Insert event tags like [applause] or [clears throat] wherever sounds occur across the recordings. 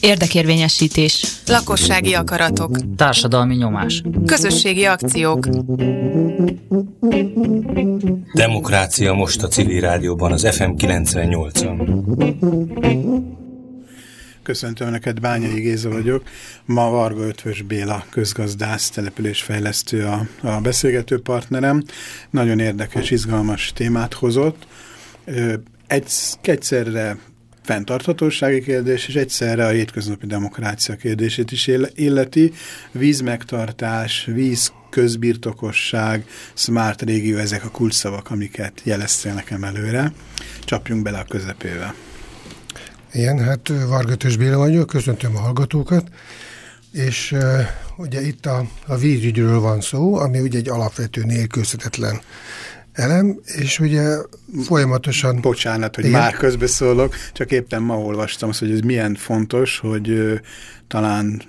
Érdekérvényesítés. Lakossági akaratok. Társadalmi nyomás. Közösségi akciók. Demokrácia most a civil rádióban az FM 98-on. Köszöntöm neked, Bányai Géza vagyok. Ma Varga Ötvös Béla közgazdász, településfejlesztő a, a beszélgető partnerem. Nagyon érdekes, izgalmas témát hozott. Egy, egyszerre fenntarthatósági kérdés, és egyszerre a hétköznapi demokrácia kérdését is illeti. Vízmegtartás, víz közbirtokosság, smart régió, ezek a kulcsszavak, amiket jeleztél nekem előre. Csapjunk bele a közepébe. Igen, hát Vargatös Béla vagyok, köszöntöm a hallgatókat, és uh, ugye itt a, a vízügyről van szó, ami ugye egy alapvető nélkülözhetetlen elem, és ugye folyamatosan... Bocsánat, hogy igen. már közbeszólok, csak éppen ma olvastam azt, hogy ez milyen fontos, hogy uh, talán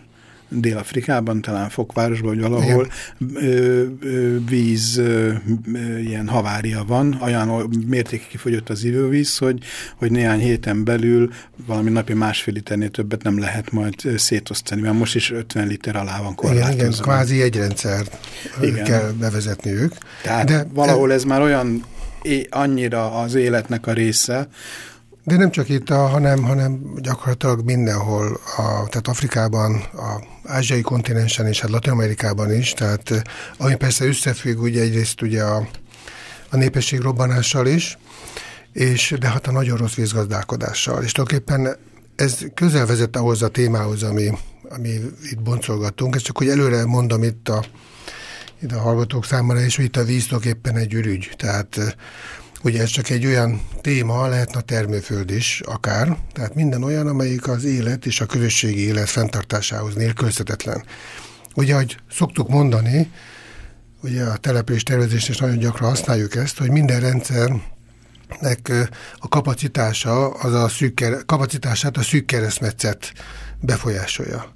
Dél-Afrikában, talán Fokvárosban, vagy valahol ö, ö, víz ö, ilyen havária van, olyan mértékig kifogyott az ivóvíz, hogy, hogy néhány héten belül valami napi másfél liternél többet nem lehet majd szétosztani, mert most is 50 liter alá van korlátozva. Igen, igen, kvázi egy rendszer igen. kell bevezetni ők. Tehát De valahol ez már olyan annyira az életnek a része, de nem csak itt, hanem, hanem gyakorlatilag mindenhol, a, tehát Afrikában, a ázsiai kontinensen és hát Latin-Amerikában is, tehát ami persze összefügg ugye egyrészt ugye a, a népesség robbanással is, és de hát a nagyon rossz vízgazdálkodással. És tulajdonképpen ez közel vezet ahhoz a témához, ami, ami itt boncolgatunk. Ezt csak hogy előre mondom itt a, itt a hallgatók számára, hogy itt a víz tulajdonképpen egy ürügy. Tehát Ugye ez csak egy olyan téma, lehetne a termőföld is akár, tehát minden olyan, amelyik az élet és a közösségi élet fenntartásához nélkülözhetetlen. Ugye, ahogy szoktuk mondani, ugye a település tervezést is nagyon gyakran használjuk ezt, hogy minden rendszernek a kapacitása, az a szűk, kapacitását a szűk keresztmetszet befolyásolja.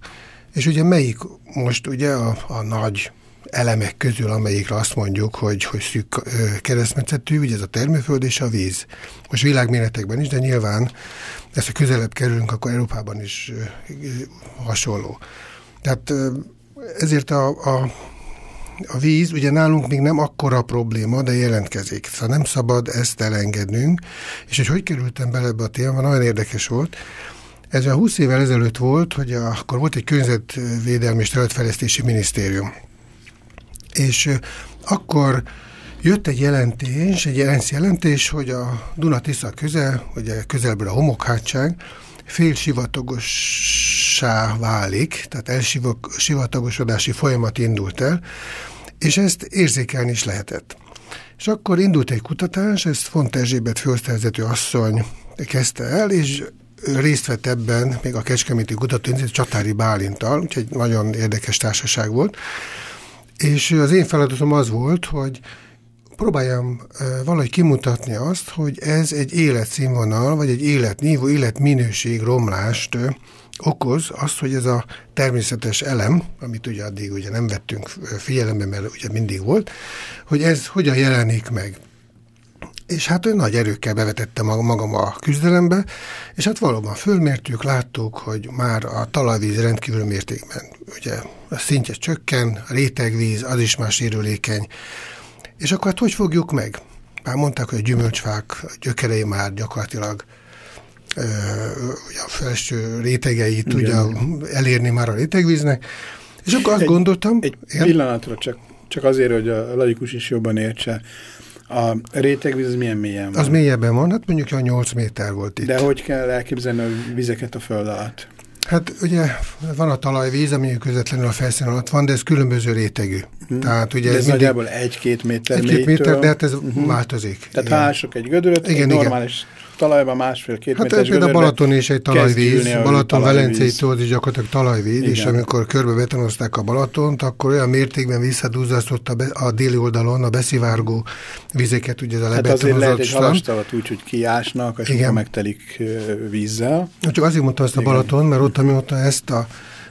És ugye melyik most ugye a, a nagy elemek közül, amelyikre azt mondjuk, hogy, hogy szűk keresztmetszetű, ugye ez a termőföld és a víz. Most világméretekben is, de nyilván ezt a közelebb kerülünk, akkor Európában is hasonló. Tehát ezért a, a, a víz, ugye nálunk még nem akkora probléma, de jelentkezik. Szóval nem szabad ezt elengednünk. És hogy hogy kerültem bele ebbe a témába, nagyon érdekes volt. Ez a 20 évvel ezelőtt volt, hogy a, akkor volt egy környezetvédelmi és területfejlesztési minisztérium és akkor jött egy jelentés, egy jelentés, jelentés, hogy a Duna-Tisza közel, ugye közelből a homokhátság, félsivatagossá válik, tehát elsivatagosodási folyamat indult el, és ezt érzékelni is lehetett. És akkor indult egy kutatás, ezt Font Erzsébet főosztályvezető asszony kezdte el, és részt vett ebben még a Kecskeméti Kutatóintézet Csatári Bálintal, úgyhogy nagyon érdekes társaság volt, és az én feladatom az volt, hogy próbáljam valahogy kimutatni azt, hogy ez egy életszínvonal, vagy egy életnívó, életminőség romlást okoz azt, hogy ez a természetes elem, amit ugye addig ugye nem vettünk figyelembe, mert ugye mindig volt, hogy ez hogyan jelenik meg. És hát olyan nagy erőkkel bevetettem magam a küzdelembe, és hát valóban fölmértük, láttuk, hogy már a talajvíz rendkívül mértékben ugye a szintje csökken, a rétegvíz, az is már sérülékeny. És akkor hát hogy fogjuk meg? Már mondták, hogy a gyümölcsfák gyökerei már gyakorlatilag ö, a felső rétegei tudja elérni már a rétegvíznek. És akkor azt egy, gondoltam... Egy pillanatra csak, csak azért, hogy a laikus is jobban értse. A rétegvíz az milyen mélyen van? Az mélyebben van, hát mondjuk a 8 méter volt itt. De hogy kell elképzelni a vizeket a föld alatt? Hát ugye van a talajvíz, ami közvetlenül a felszín alatt van, de ez különböző rétegű. Hmm. Tehát ugye de ez, ez nagyjából egy-két méter Egy-két méter, de hát ez uh mhm. -huh. változik. Tehát ha ások egy gödröt, igen, egy normális igen talajban másfél-két hát méteres a Balaton is egy talajvíz, Balaton Velencei tó is gyakorlatilag talajvíz, Igen. és amikor körbe betonozták a Balatont, akkor olyan mértékben visszadúzzasztott a, be, a déli oldalon a beszivárgó vizeket, ugye ez a Hát azért lehet egy halastavat úgy, hogy kiásnak, és Igen. megtelik vízzel. Csak azért mondtam ezt a Balaton, mert ott, amióta ezt a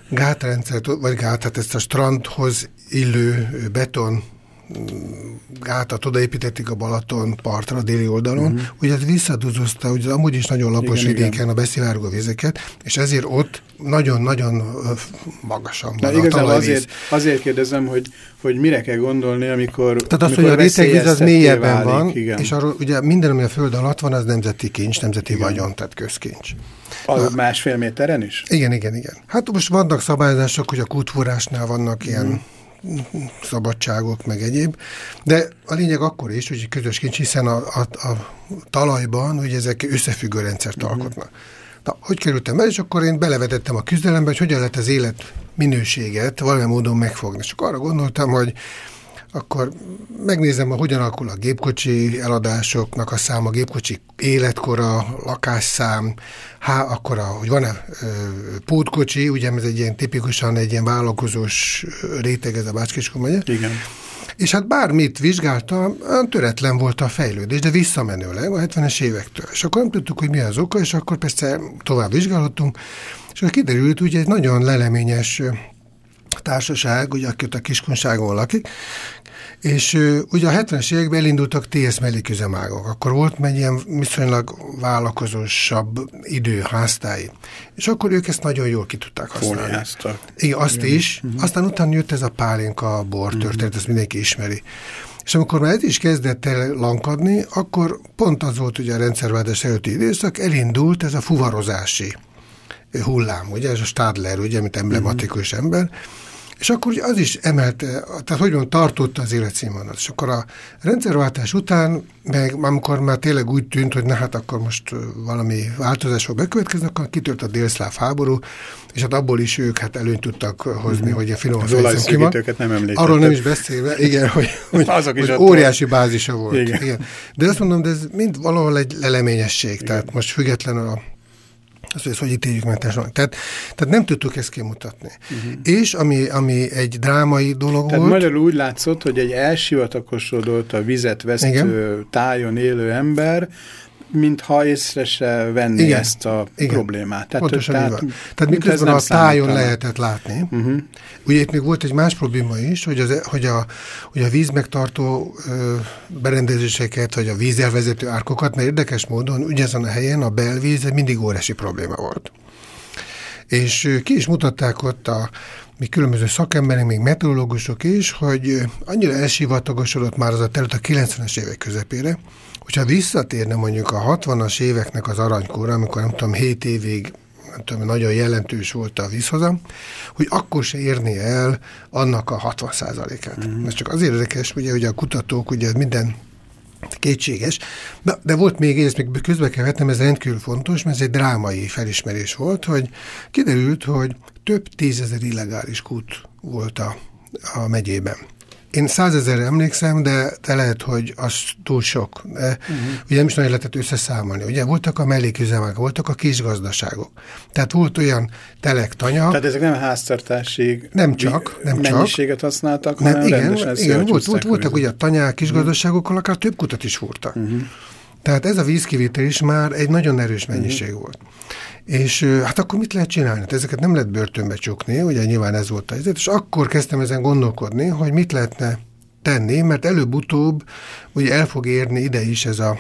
gátrendszert, vagy gát, hát ezt a strandhoz illő beton gátat odaépítették a Balaton partra, a déli oldalon, uh-huh. ugye ez visszaduzozta, ugye amúgy is nagyon lapos igen, vidéken igen. a beszivárgó vizeket, és ezért ott nagyon-nagyon magasan van a azért, azért kérdezem, hogy, hogy mire kell gondolni, amikor Tehát az, hogy a rétegvíz az mélyebben válik, van, igen. és arról ugye minden, ami a föld alatt van, az nemzeti kincs, nemzeti igen. vagyon, tehát közkincs. A Na, másfél méteren is? Igen, igen, igen. Hát most vannak szabályozások, hogy a kútforrásnál vannak ilyen hmm szabadságok, meg egyéb. De a lényeg akkor is, hogy közös kincs, hiszen a, a, a talajban hogy ezek összefüggő rendszert uh-huh. alkotnak. Na, hogy kerültem el, és akkor én belevetettem a küzdelembe, hogy hogyan lehet az élet minőséget valamilyen módon megfogni. És akkor arra gondoltam, hogy akkor megnézem, hogy hogyan alakul a gépkocsi eladásoknak a száma, a gépkocsi életkora, lakásszám, há, akkor a, hogy van-e pótkocsi, ugye ez egy ilyen tipikusan egy ilyen vállalkozós réteg, ez a Bácskiskó megye. Igen. És hát bármit vizsgáltam, töretlen volt a fejlődés, de visszamenőleg a 70-es évektől. És akkor nem tudtuk, hogy mi az oka, és akkor persze tovább vizsgálottunk, és akkor kiderült, hogy egy nagyon leleményes társaság, ugye, aki ott a Kiskunságon lakik, és uh, ugye a 70-es években elindultak TS melléküzemágok. Akkor volt egy ilyen viszonylag vállalkozósabb idő háztái. És akkor ők ezt nagyon jól ki tudták használni. Fóliáztak. Igen, azt Igen. is. Uh-huh. Aztán utána jött ez a pálinka bor mhm. történet, uh-huh. ezt mindenki ismeri. És amikor már ez is kezdett el lankadni, akkor pont az volt ugye a rendszerváltás előtti időszak, elindult ez a fuvarozási hullám, ugye, ez a Stadler, ugye, mint emblematikus uh-huh. ember, és akkor ugye az is emelte, tehát hogy mondjam, tartotta az életszínvonalat. És akkor a rendszerváltás után, meg amikor már tényleg úgy tűnt, hogy na hát akkor most valami változás fog bekövetkezni, akkor kitört a délszláv háború, és hát abból is ők hát előnyt tudtak hozni, mm. hogy a finom Az ki nem említettek. Arról nem is beszélve, igen, hogy, hogy, Azok is hogy óriási bázisa volt. Igen. igen. De azt mondom, de ez mind valahol egy leleményesség, igen. tehát most függetlenül a azt, hogy hogy ítéljük meg Tehát, tehát nem tudtuk ezt kimutatni. Uh-huh. És ami, ami egy drámai dolog tehát volt... magyarul úgy látszott, hogy egy elsivatagosodott a vizet vesztő Igen. tájon élő ember mintha észre se venni Igen. ezt a Igen. problémát. Tehát, Pontosan tehát. Tehát miközben a tájon lehetett látni. Uh-huh. Ugye itt még volt egy más probléma is, hogy, az, hogy, a, hogy a vízmegtartó ö, berendezéseket, vagy a vízelvezető árkokat, mert érdekes módon ugyanazon a helyen a belvíz mindig óriási probléma volt. És ki is mutatták ott a mi különböző szakemberek, még meteorológusok is, hogy annyira elsivatagosodott már az a terület a 90-es évek közepére, hogyha visszatérne mondjuk a 60-as éveknek az aranykor, amikor nem tudom, 7 évig nem tudom, nagyon jelentős volt a vízhozam, hogy akkor se érné el annak a 60 át Mm. Ez csak azért érdekes, ugye, hogy a kutatók ugye minden kétséges, de, de volt még, ezt még közbe kell vetnem, ez rendkívül fontos, mert ez egy drámai felismerés volt, hogy kiderült, hogy több tízezer illegális kút volt a, a megyében. Én százezerre emlékszem, de, de lehet, hogy az túl sok. De, uh-huh. Ugye nem is nagyon lehetett összeszámolni. Ugye voltak a melléküzemek, voltak a kisgazdaságok. Tehát volt olyan telek, tanya. Tehát ezek nem háztartási nem csak, nem mennyiséget csak. használtak, nem, hanem igen, igen volt, volt, voltak ugye a tanyák, kisgazdaságokkal, akár több kutat is fúrtak. Uh-huh. Tehát ez a vízkivétel is már egy nagyon erős mennyiség uh-huh. volt. És hát akkor mit lehet csinálni? Hát ezeket nem lehet börtönbe csukni, ugye nyilván ez volt a helyzet, és akkor kezdtem ezen gondolkodni, hogy mit lehetne tenni, mert előbb-utóbb ugye el fog érni ide is ez a,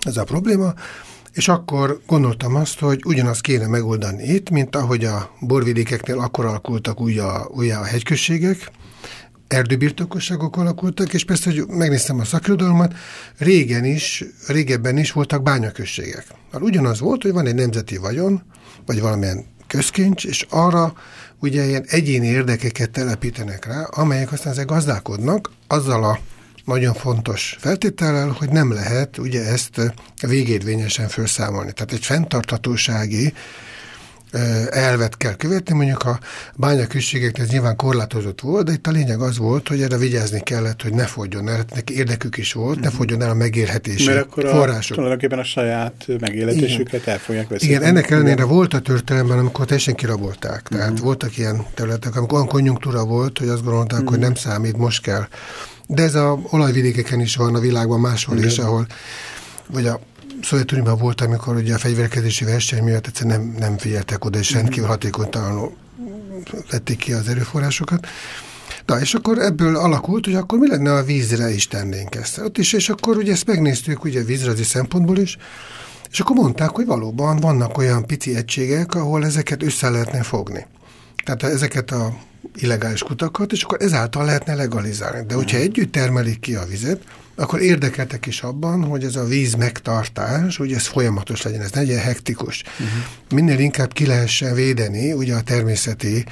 ez a probléma, és akkor gondoltam azt, hogy ugyanazt kéne megoldani itt, mint ahogy a borvidékeknél akkor alakultak újra, újra a hegyközségek, erdőbirtokosságok alakultak, és persze, hogy megnéztem a szakirodalmat, régen is, régebben is voltak bányaközségek. Már ugyanaz volt, hogy van egy nemzeti vagyon, vagy valamilyen közkincs, és arra ugye ilyen egyéni érdekeket telepítenek rá, amelyek aztán ezek gazdálkodnak, azzal a nagyon fontos feltétellel, hogy nem lehet ugye ezt végérvényesen felszámolni. Tehát egy fenntartatósági elvet kell követni, mondjuk a bányaküzségeknek ez nyilván korlátozott volt, de itt a lényeg az volt, hogy erre vigyázni kellett, hogy ne fogjon el, neki érdekük is volt, ne mhm. fogjon el a megérhetési Mert akkor források. tulajdonképpen a saját megélhetésüket el fogják veszni. Igen, ennek ellenére volt a történelemben, amikor teljesen kirabolták. Tehát uh-huh. voltak ilyen területek, amikor olyan konjunktúra volt, hogy azt gondolták, uh-huh. hogy nem számít, most kell. De ez a olajvidékeken is van a világban máshol uh-huh. is, ahol vagy a Szovjetunióban volt, amikor ugye a fegyverkezési verseny miatt egyszerűen nem, nem figyeltek oda, és rendkívül hatékonytalanul vették ki az erőforrásokat. Na, és akkor ebből alakult, hogy akkor mi lenne a vízre is tennénk ezt. Ott is, és akkor ugye ezt megnéztük ugye vízrazi szempontból is, és akkor mondták, hogy valóban vannak olyan pici egységek, ahol ezeket össze lehetne fogni. Tehát ezeket a illegális kutakat, és akkor ezáltal lehetne legalizálni. De hogyha együtt termelik ki a vizet, akkor érdekeltek is abban, hogy ez a víz megtartás, hogy ez folyamatos legyen, ez legyen hektikus. Uh-huh. Minél inkább ki lehessen védeni ugye a természeti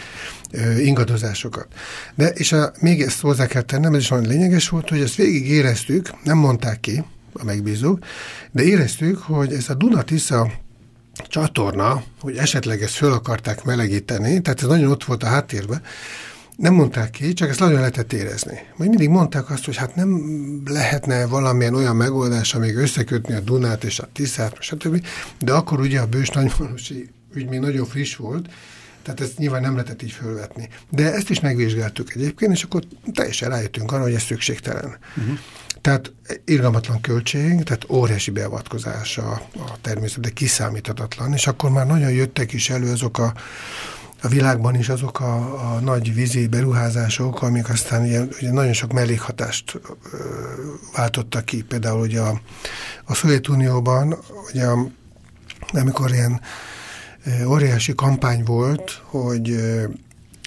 ö, ingadozásokat. De, és a, még ezt hozzá kell tennem, ez is nagyon lényeges volt, hogy ezt végig éreztük, nem mondták ki a megbízók, de éreztük, hogy ez a Dunatisza csatorna, hogy esetleg ezt föl akarták melegíteni, tehát ez nagyon ott volt a háttérben, nem mondták ki, csak ezt nagyon lehetett érezni. Majd mindig mondták azt, hogy hát nem lehetne valamilyen olyan megoldás, amíg összekötni a Dunát és a Tiszát, stb. De akkor ugye a bős nagymarosi ügy még nagyon friss volt, tehát ezt nyilván nem lehetett így fölvetni. De ezt is megvizsgáltuk egyébként, és akkor teljesen rájöttünk arra, hogy ez szükségtelen. Uh-huh. Tehát irgalmatlan költség, tehát óriási beavatkozás a, a természet, de kiszámíthatatlan, és akkor már nagyon jöttek is elő azok a a világban is azok a, a nagy vízi beruházások, amik aztán ugye, ugye nagyon sok mellékhatást ö, váltottak ki. Például ugye a, a Szovjetunióban, ugye amikor ilyen ö, óriási kampány volt, hogy ö,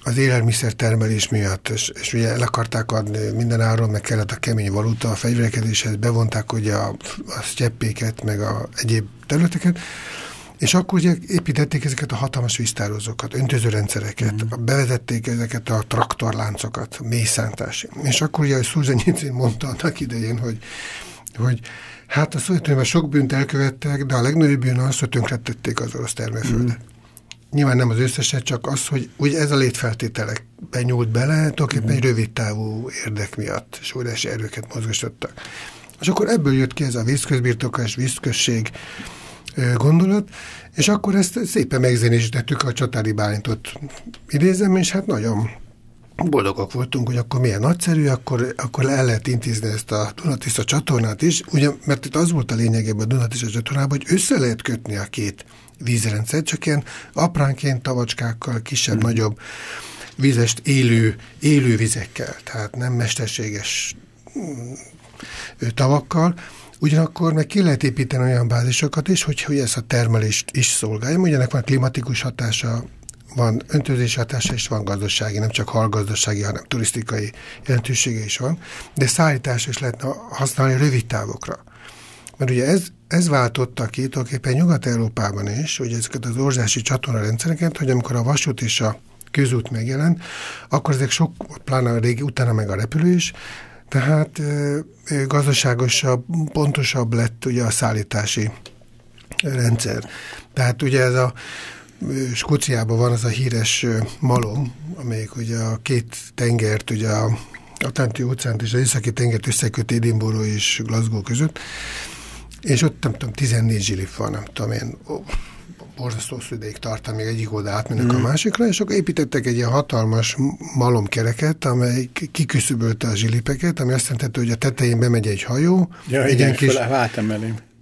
az élelmiszertermelés miatt, és, és ugye el akarták adni minden áron, meg kellett a kemény valuta a fegyverkedéshez, bevonták ugye a, a sztyeppéket, meg a egyéb területeket, és akkor ugye építették ezeket a hatalmas víztározókat, öntözőrendszereket, mm. bevezették ezeket a traktorláncokat, mélyszántási. És akkor ugye Szúzanyicin mondta annak idején, hogy, hogy hát a Szovjetunióban sok bűnt elkövettek, de a legnagyobb bűn az, hogy tönkretették az orosz termőföldet. Mm. Nyilván nem az összeset, csak az, hogy úgy ez a létfeltételek benyúlt bele, tulajdonképpen mm. egy rövid távú érdek miatt, és óriási erőket mozgosítottak. És akkor ebből jött ki ez a vízközbirtoklás, vízközség, gondolat, és akkor ezt szépen megzenésítettük a Csatári Bálintot. Idézem, és hát nagyon boldogok voltunk, hogy akkor milyen nagyszerű, akkor, akkor el lehet intézni ezt a Dunatiszta csatornát is, ugye, mert itt az volt a lényegében a Dunatiszta csatornában, hogy össze lehet kötni a két vízrendszer, csak ilyen apránként tavacskákkal, kisebb-nagyobb vízest élő, élő vizekkel, tehát nem mesterséges mm, tavakkal, Ugyanakkor meg ki lehet építeni olyan bázisokat is, hogy, hogy ez a termelést is szolgálja. Ugyanek van klimatikus hatása, van öntözés hatása, és van gazdasági, nem csak halgazdasági, hanem turisztikai jelentősége is van, de szállítás is lehetne használni rövid távokra. Mert ugye ez, ez váltotta ki tulajdonképpen Nyugat-Európában is, hogy ezeket az orzási csatornarendszereket, hogy amikor a vasút és a közút megjelent, akkor ezek sok, pláne a régi, utána meg a repülés, tehát gazdaságosabb, pontosabb lett ugye a szállítási rendszer. Tehát ugye ez a Skóciában van az a híres malom, amelyik ugye a két tengert, ugye a Atlanti óceánt és az északi tengert összeköti Edinburgh és Glasgow között, és ott nem tudom, 14 zsilip van, nem tudom én, borzasztó ideig tart, amíg egyik oda átmennek mm. a másikra, és akkor építettek egy ilyen hatalmas malomkereket, amely kiküszöbölte a zsilipeket, ami azt jelenti, hogy a tetején bemegy egy hajó. Ja, egy igen, kis,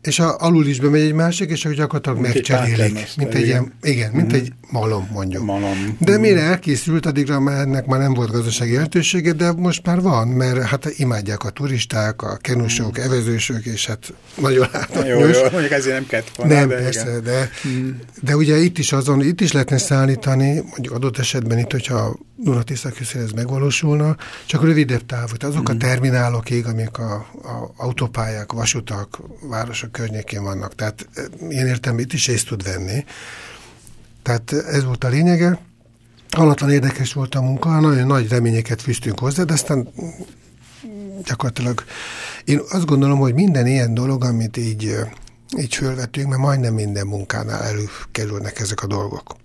és a, alul is bemegy egy másik, és akkor gyakorlatilag mint megcserélik. Egy mint egy ilyen, igen, mint mm egy malom mondjuk. Malom. De mire elkészült, addigra már ennek már nem volt gazdasági jelentősége, de most már van, mert hát imádják a turisták, a kenusok, mm. evezősök, és hát nagyon látványos. Jó, jó, mondjuk ezért nem kellett volna. Nem, de persze, igen. de, mm. de ugye itt is azon, itt is lehetne szállítani, mondjuk adott esetben itt, hogyha Dunatisza ez megvalósulna, csak rövidebb távú. Azok mm. a terminálokig, amik a, a autópályák, vasutak, városok környékén vannak. Tehát eh, ilyen értem itt is részt tud venni. Tehát ez volt a lényege. Halatlan érdekes volt a munka, nagyon nagy reményeket fűztünk hozzá, de aztán gyakorlatilag én azt gondolom, hogy minden ilyen dolog, amit így, eh, így fölvetünk, mert majdnem minden munkánál előkerülnek ezek a dolgok.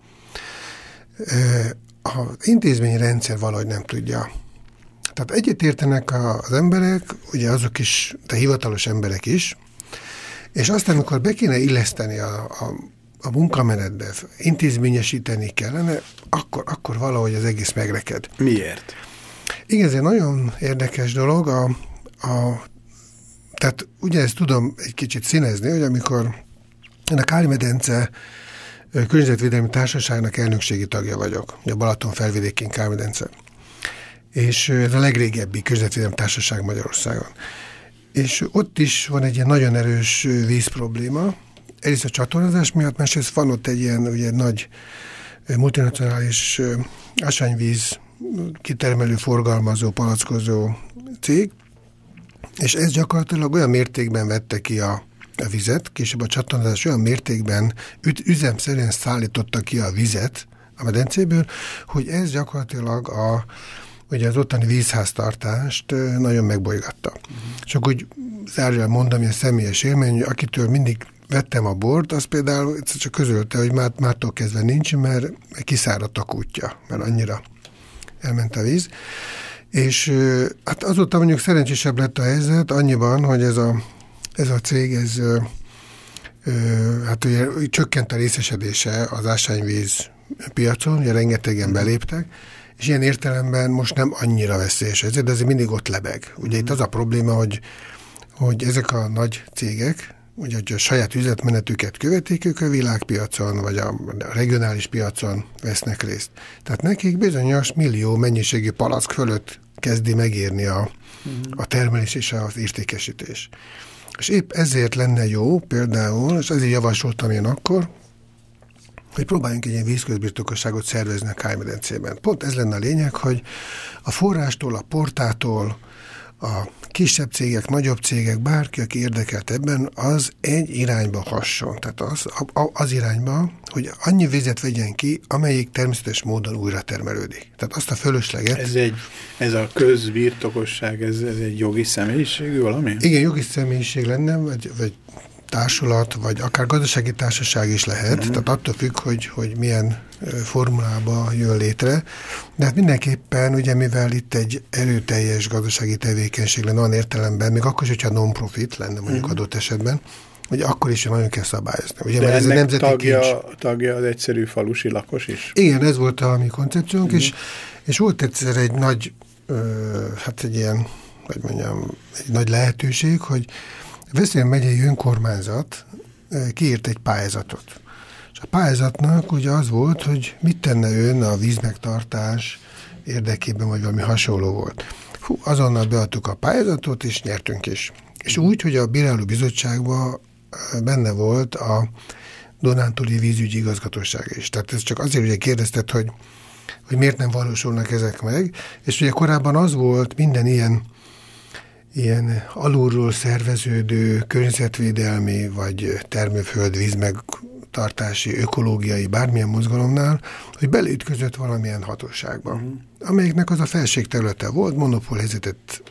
Eh, az intézményi rendszer valahogy nem tudja. Tehát egyetértenek az emberek, ugye azok is, de hivatalos emberek is, és aztán, amikor be kéne illeszteni a, a, a munkamenetbe, intézményesíteni kellene, akkor, akkor valahogy az egész megreked. Miért? Igen, ez egy nagyon érdekes dolog. A, a, tehát ugye ezt tudom egy kicsit színezni, hogy amikor a Káli medence Környezetvédelmi Társaságnak elnökségi tagja vagyok, a Balaton felvidékén Kálmedence. és ez a legrégebbi közvetvédelmi társaság Magyarországon. És ott is van egy ilyen nagyon erős víz probléma, egyrészt a csatornázás miatt, másrészt van ott egy ilyen ugye, nagy multinacionális ásványvíz kitermelő, forgalmazó, palackozó cég, és ez gyakorlatilag olyan mértékben vette ki a, a vizet, később a csatornázás olyan mértékben üt, üzemszerűen szállította ki a vizet a medencéből, hogy ez gyakorlatilag a, ugye az ottani vízháztartást nagyon megbolygatta. Uh-huh. Akkor úgy zárjál mondom, ilyen személyes élmény, akitől mindig vettem a bort, az például csak közölte, hogy már, mártól kezdve nincs, mert kiszáradt a kutya, mert annyira elment a víz. És hát azóta mondjuk szerencsésebb lett a helyzet annyiban, hogy ez a, ez a cég, ez hát ugye csökkent a részesedése az ásányvíz piacon, ugye rengetegen beléptek, és ilyen értelemben most nem annyira veszélyes ez, de azért mindig ott lebeg. Ugye itt az a probléma, hogy, hogy ezek a nagy cégek, ugye, hogy a saját üzletmenetüket követik, ők a világpiacon, vagy a regionális piacon vesznek részt. Tehát nekik bizonyos millió mennyiségű palack fölött kezdi megérni a, a termelés és az értékesítés. És épp ezért lenne jó például, és ezért javasoltam én akkor, hogy próbáljunk egy ilyen vízközbirtokosságot szervezni a Kájmedencében. Pont ez lenne a lényeg, hogy a forrástól, a portától, a kisebb cégek, nagyobb cégek, bárki, aki érdekelt ebben, az egy irányba hasson. Tehát az, az irányba, hogy annyi vizet vegyen ki, amelyik természetes módon újra termelődik. Tehát azt a fölösleget... Ez, egy, ez a közbirtokosság, ez, ez egy jogi személyiségű valami? Igen, jogi személyiség lenne, vagy, vagy társulat, vagy akár gazdasági társaság is lehet, mm. tehát attól függ, hogy, hogy milyen formulába jön létre. De hát mindenképpen, ugye mivel itt egy erőteljes gazdasági tevékenység lenne olyan értelemben, még akkor is, hogyha non-profit lenne mondjuk mm. adott esetben, hogy akkor is nagyon kell szabályozni. Ugye, De mert ez a nemzeti tagja, kincs. tagja az egyszerű falusi lakos is? Igen, ez volt a mi koncepciónk, mm. és, és volt egyszer egy nagy, ö, hát egy ilyen, hogy mondjam, egy nagy lehetőség, hogy Veszélyen megyei önkormányzat kiírt egy pályázatot. És a pályázatnak ugye az volt, hogy mit tenne ön a vízmegtartás érdekében, vagy valami hasonló volt. Hú, azonnal beadtuk a pályázatot, és nyertünk is. És úgy, hogy a Bíráló Bizottságban benne volt a Donántúli vízügyi igazgatóság is. Tehát ez csak azért ugye kérdezted, hogy, hogy miért nem valósulnak ezek meg. És ugye korábban az volt minden ilyen ilyen alulról szerveződő környezetvédelmi vagy termőföld vízmegtartási, ökológiai, bármilyen mozgalomnál, hogy beleütközött valamilyen hatóságba, uh-huh. amelyiknek az a felségterülete volt, monopól helyzetet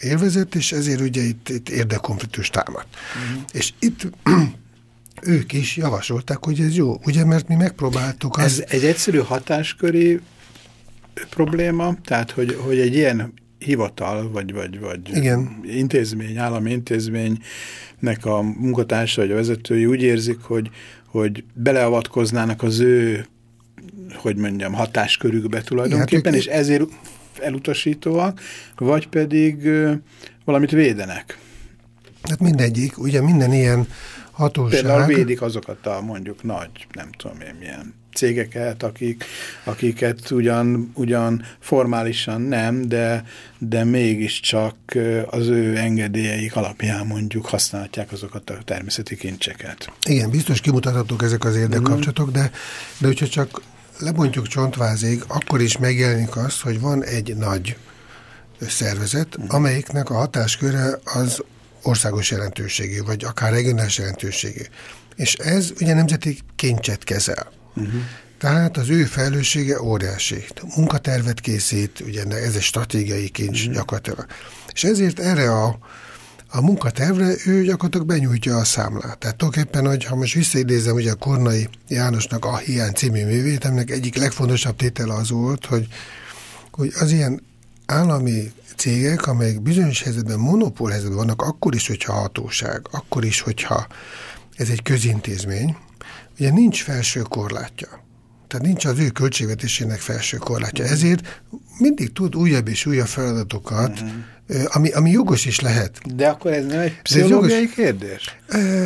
élvezett, és ezért ugye itt, itt érdekkonfliktus támad. Uh-huh. És itt [clears throat] ők is javasolták, hogy ez jó, ugye, mert mi megpróbáltuk azt... Ez egy egyszerű hatásköri probléma, tehát hogy, hogy egy ilyen hivatal, vagy, vagy, vagy Igen. intézmény, állami intézménynek a munkatársa vagy a vezetői úgy érzik, hogy, hogy beleavatkoznának az ő, hogy mondjam, hatáskörükbe tulajdonképpen, hát, és ezért elutasítóak, vagy pedig valamit védenek. Hát mindegyik, ugye minden ilyen hatóság... Például védik azokat a mondjuk nagy, nem tudom én milyen cégeket, akik, akiket ugyan, ugyan formálisan nem, de, de mégiscsak az ő engedélyeik alapján mondjuk használhatják azokat a természeti kincseket. Igen, biztos kimutathatók ezek az érdekkapcsolatok, de, de hogyha csak lebontjuk csontvázig, akkor is megjelenik az, hogy van egy nagy szervezet, mhm. amelyiknek a hatásköre az országos jelentőségű, vagy akár regionális jelentőségű. És ez ugye nemzeti kincset kezel. Uh-huh. Tehát az ő felelőssége óriási. Munkatervet készít, ugye ez egy stratégiai kincs uh-huh. gyakorlatilag. És ezért erre a, a munkatervre ő gyakorlatilag benyújtja a számlát. Tehát tulajdonképpen, hogy ha most visszaidézem, ugye a Kornai Jánosnak a Hiány című művét, aminek egyik legfontosabb tétele az volt, hogy, hogy az ilyen állami cégek, amelyek bizonyos helyzetben monopól helyzetben vannak, akkor is, hogyha hatóság, akkor is, hogyha ez egy közintézmény, ugye nincs felső korlátja. Tehát nincs az ő költségvetésének felső korlátja. Ezért mindig tud újabb és újabb feladatokat, uh-huh. ami, ami jogos is lehet. De akkor ez nem egy pszichológiai kérdés?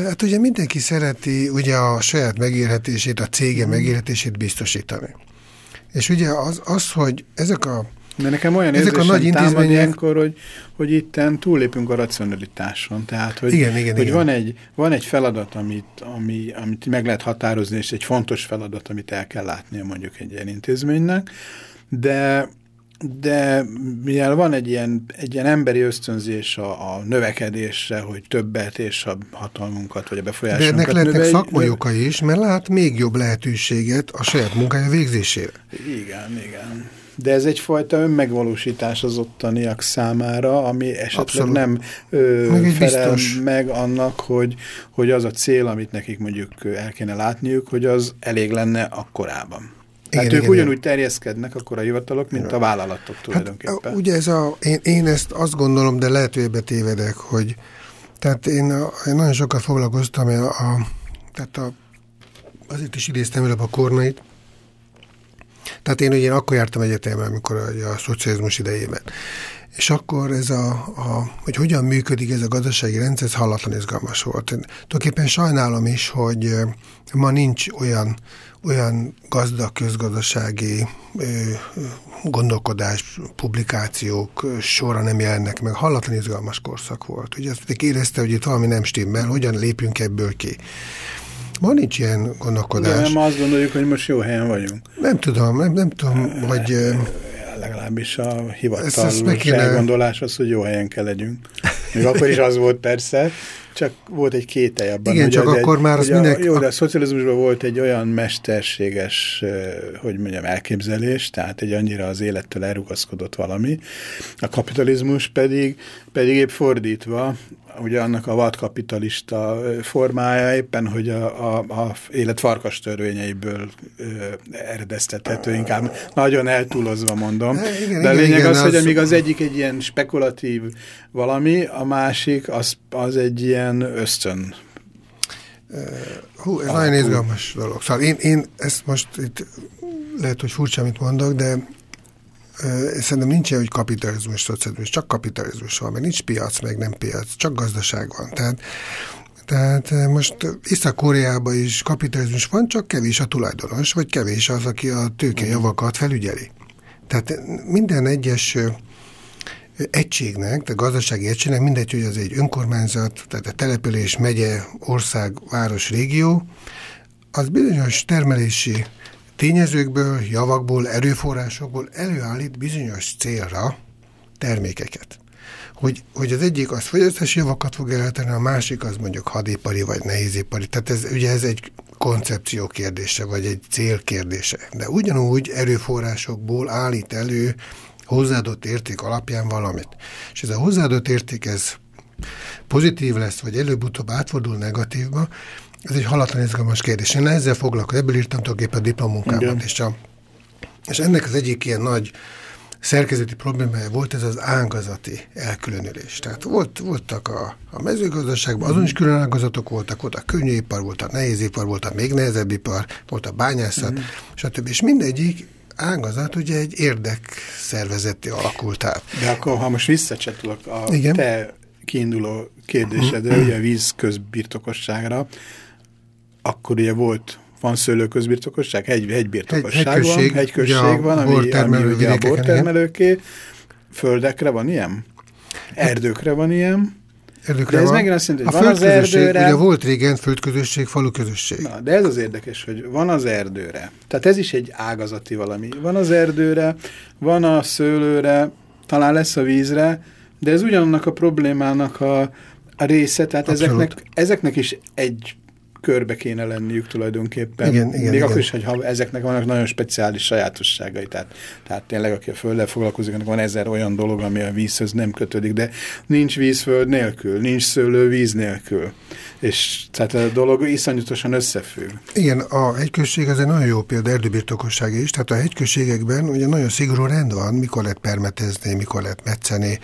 Hát ugye mindenki szereti ugye a saját megélhetését, a cége uh-huh. megélhetését biztosítani. És ugye az, az, hogy ezek a De nekem olyan Ezek a nagy intézmények... ilyenkor, hogy, hogy itten túllépünk a racionalitáson. Tehát, hogy, igen, igen, hogy igen. Van, egy, van egy feladat, amit, ami, amit meg lehet határozni, és egy fontos feladat, amit el kell látnia mondjuk egy ilyen intézménynek, de de mivel van egy ilyen, egy ilyen emberi ösztönzés a, a növekedésre, hogy többet és a hatalmunkat, vagy a befolyásunkat De ennek lehetnek szakmai okai is, mert lát még jobb lehetőséget a saját munkája végzésére. Igen, igen. De ez egyfajta önmegvalósítás az ottaniak számára, ami esetleg Abszolút. nem ö, meg felel biztos. meg annak, hogy, hogy az a cél, amit nekik mondjuk el kéne látniuk, hogy az elég lenne akkorában. Tehát igen, ők igen, ugyanúgy terjeszkednek akkor a hivatalok, mint a vállalatok hát, tulajdonképpen. Hát, ugye ez a, én, én ezt azt gondolom, de lehet, hogy ebbe tévedek, hogy tehát én, én nagyon sokat foglalkoztam a, a tehát a, azért is idéztem előbb a kornait, tehát én ugye akkor jártam egyetemre, amikor a, a szocializmus idejében. És akkor ez a, a, hogy hogyan működik ez a gazdasági rendszer, ez hallatlan izgalmas volt. Tulajdonképpen sajnálom is, hogy ma nincs olyan olyan gazdag közgazdasági gondolkodás, publikációk sorra nem jelennek meg. Hallatlan izgalmas korszak volt. Ugye azt érezte, hogy itt valami nem stimmel, hogyan lépjünk ebből ki. Ma nincs ilyen gondolkodás. De nem azt gondoljuk, hogy most jó helyen vagyunk. Nem tudom, nem, nem tudom, hogy... Legalábbis a hivatalos elgondolás az, hogy jó helyen kell legyünk. Még akkor is az volt persze, csak volt egy kételj abban. Igen, csak az akkor egy, már az minek... Jó, de a szocializmusban volt egy olyan mesterséges, hogy mondjam, elképzelés, tehát egy annyira az élettől elrugaszkodott valami. A kapitalizmus pedig, pedig épp fordítva, ugye annak a vadkapitalista formája éppen, hogy a, a, a élet farkas törvényeiből ö, eredeztethető, inkább nagyon eltúlozva mondom. Hát, igen, De a lényeg igen, az, az, hogy amíg az egyik egy ilyen spekulatív valami, a másik az, az egy ilyen ösztön Hú, ez nagyon izgalmas dolog. Szóval én, én ezt most itt lehet, hogy furcsa, amit mondok, de szerintem nincs ilyen, hogy kapitalizmus, szocializmus, csak kapitalizmus van, mert nincs piac, meg nem piac, csak gazdaság van. Tehát, tehát most Észak-Koreában is kapitalizmus van, csak kevés a tulajdonos, vagy kevés az, aki a tőke javakat felügyeli. Tehát minden egyes egységnek, tehát gazdasági egységnek, mindegy, hogy az egy önkormányzat, tehát a település, megye, ország, város, régió, az bizonyos termelési tényezőkből, javakból, erőforrásokból előállít bizonyos célra termékeket. Hogy, hogy az egyik az fogyasztási javakat fog eltenni, a másik az mondjuk hadipari vagy nehézipari. Tehát ez, ugye ez egy koncepció kérdése, vagy egy cél kérdése. De ugyanúgy erőforrásokból állít elő hozzáadott érték alapján valamit. És ez a hozzáadott érték, ez pozitív lesz, vagy előbb-utóbb átfordul negatívba, ez egy halatlan izgalmas kérdés. Én ezzel foglalkozom, ebből írtam tulajdonképpen a diplomunkámat, és, a, és ennek az egyik ilyen nagy szerkezeti problémája volt ez az ágazati elkülönülés. Tehát volt, voltak a, a mezőgazdaságban, azon is külön ágazatok voltak, volt a könnyűipar, volt a nehézipar, volt a még nehezebb ipar, volt a bányászat, mm. stb. És mindegyik ágazat ugye egy érdekszervezeti alakult át. De akkor, ha most visszacsatolok a Igen? te kiinduló kérdésedre, ugye a víz közbirtokosságra, akkor ugye volt, van szőlőközbirtokosság, hegy, hegybirtokosság hegy, hegyközség, van, hegyközség van, ami, ami ugye a bortermelőké, földekre van ilyen, erdőkre van ilyen, Erdőkre de ez megint azt jelenti, hogy a van az erdőre... Ugye volt régen földközösség, faluközösség. Na, de ez az érdekes, hogy van az erdőre. Tehát ez is egy ágazati valami. Van az erdőre, van a szőlőre, talán lesz a vízre, de ez ugyanannak a problémának a, a része, tehát ezeknek, ezeknek is egy körbe kéne lenniük tulajdonképpen. Igen, igen, Még igen. akkor is, hogy ezeknek vannak nagyon speciális sajátosságai. Tehát, tehát tényleg, aki a földdel foglalkozik, annak van ezer olyan dolog, ami a vízhöz nem kötődik, de nincs vízföld nélkül, nincs szőlő víz nélkül. És tehát a dolog iszonyatosan összefügg. Igen, a hegyközség az egy nagyon jó példa, erdőbirtokosság is. Tehát a hegyközségekben ugye nagyon szigorú rend van, mikor lehet permetezni, mikor lehet metszeni,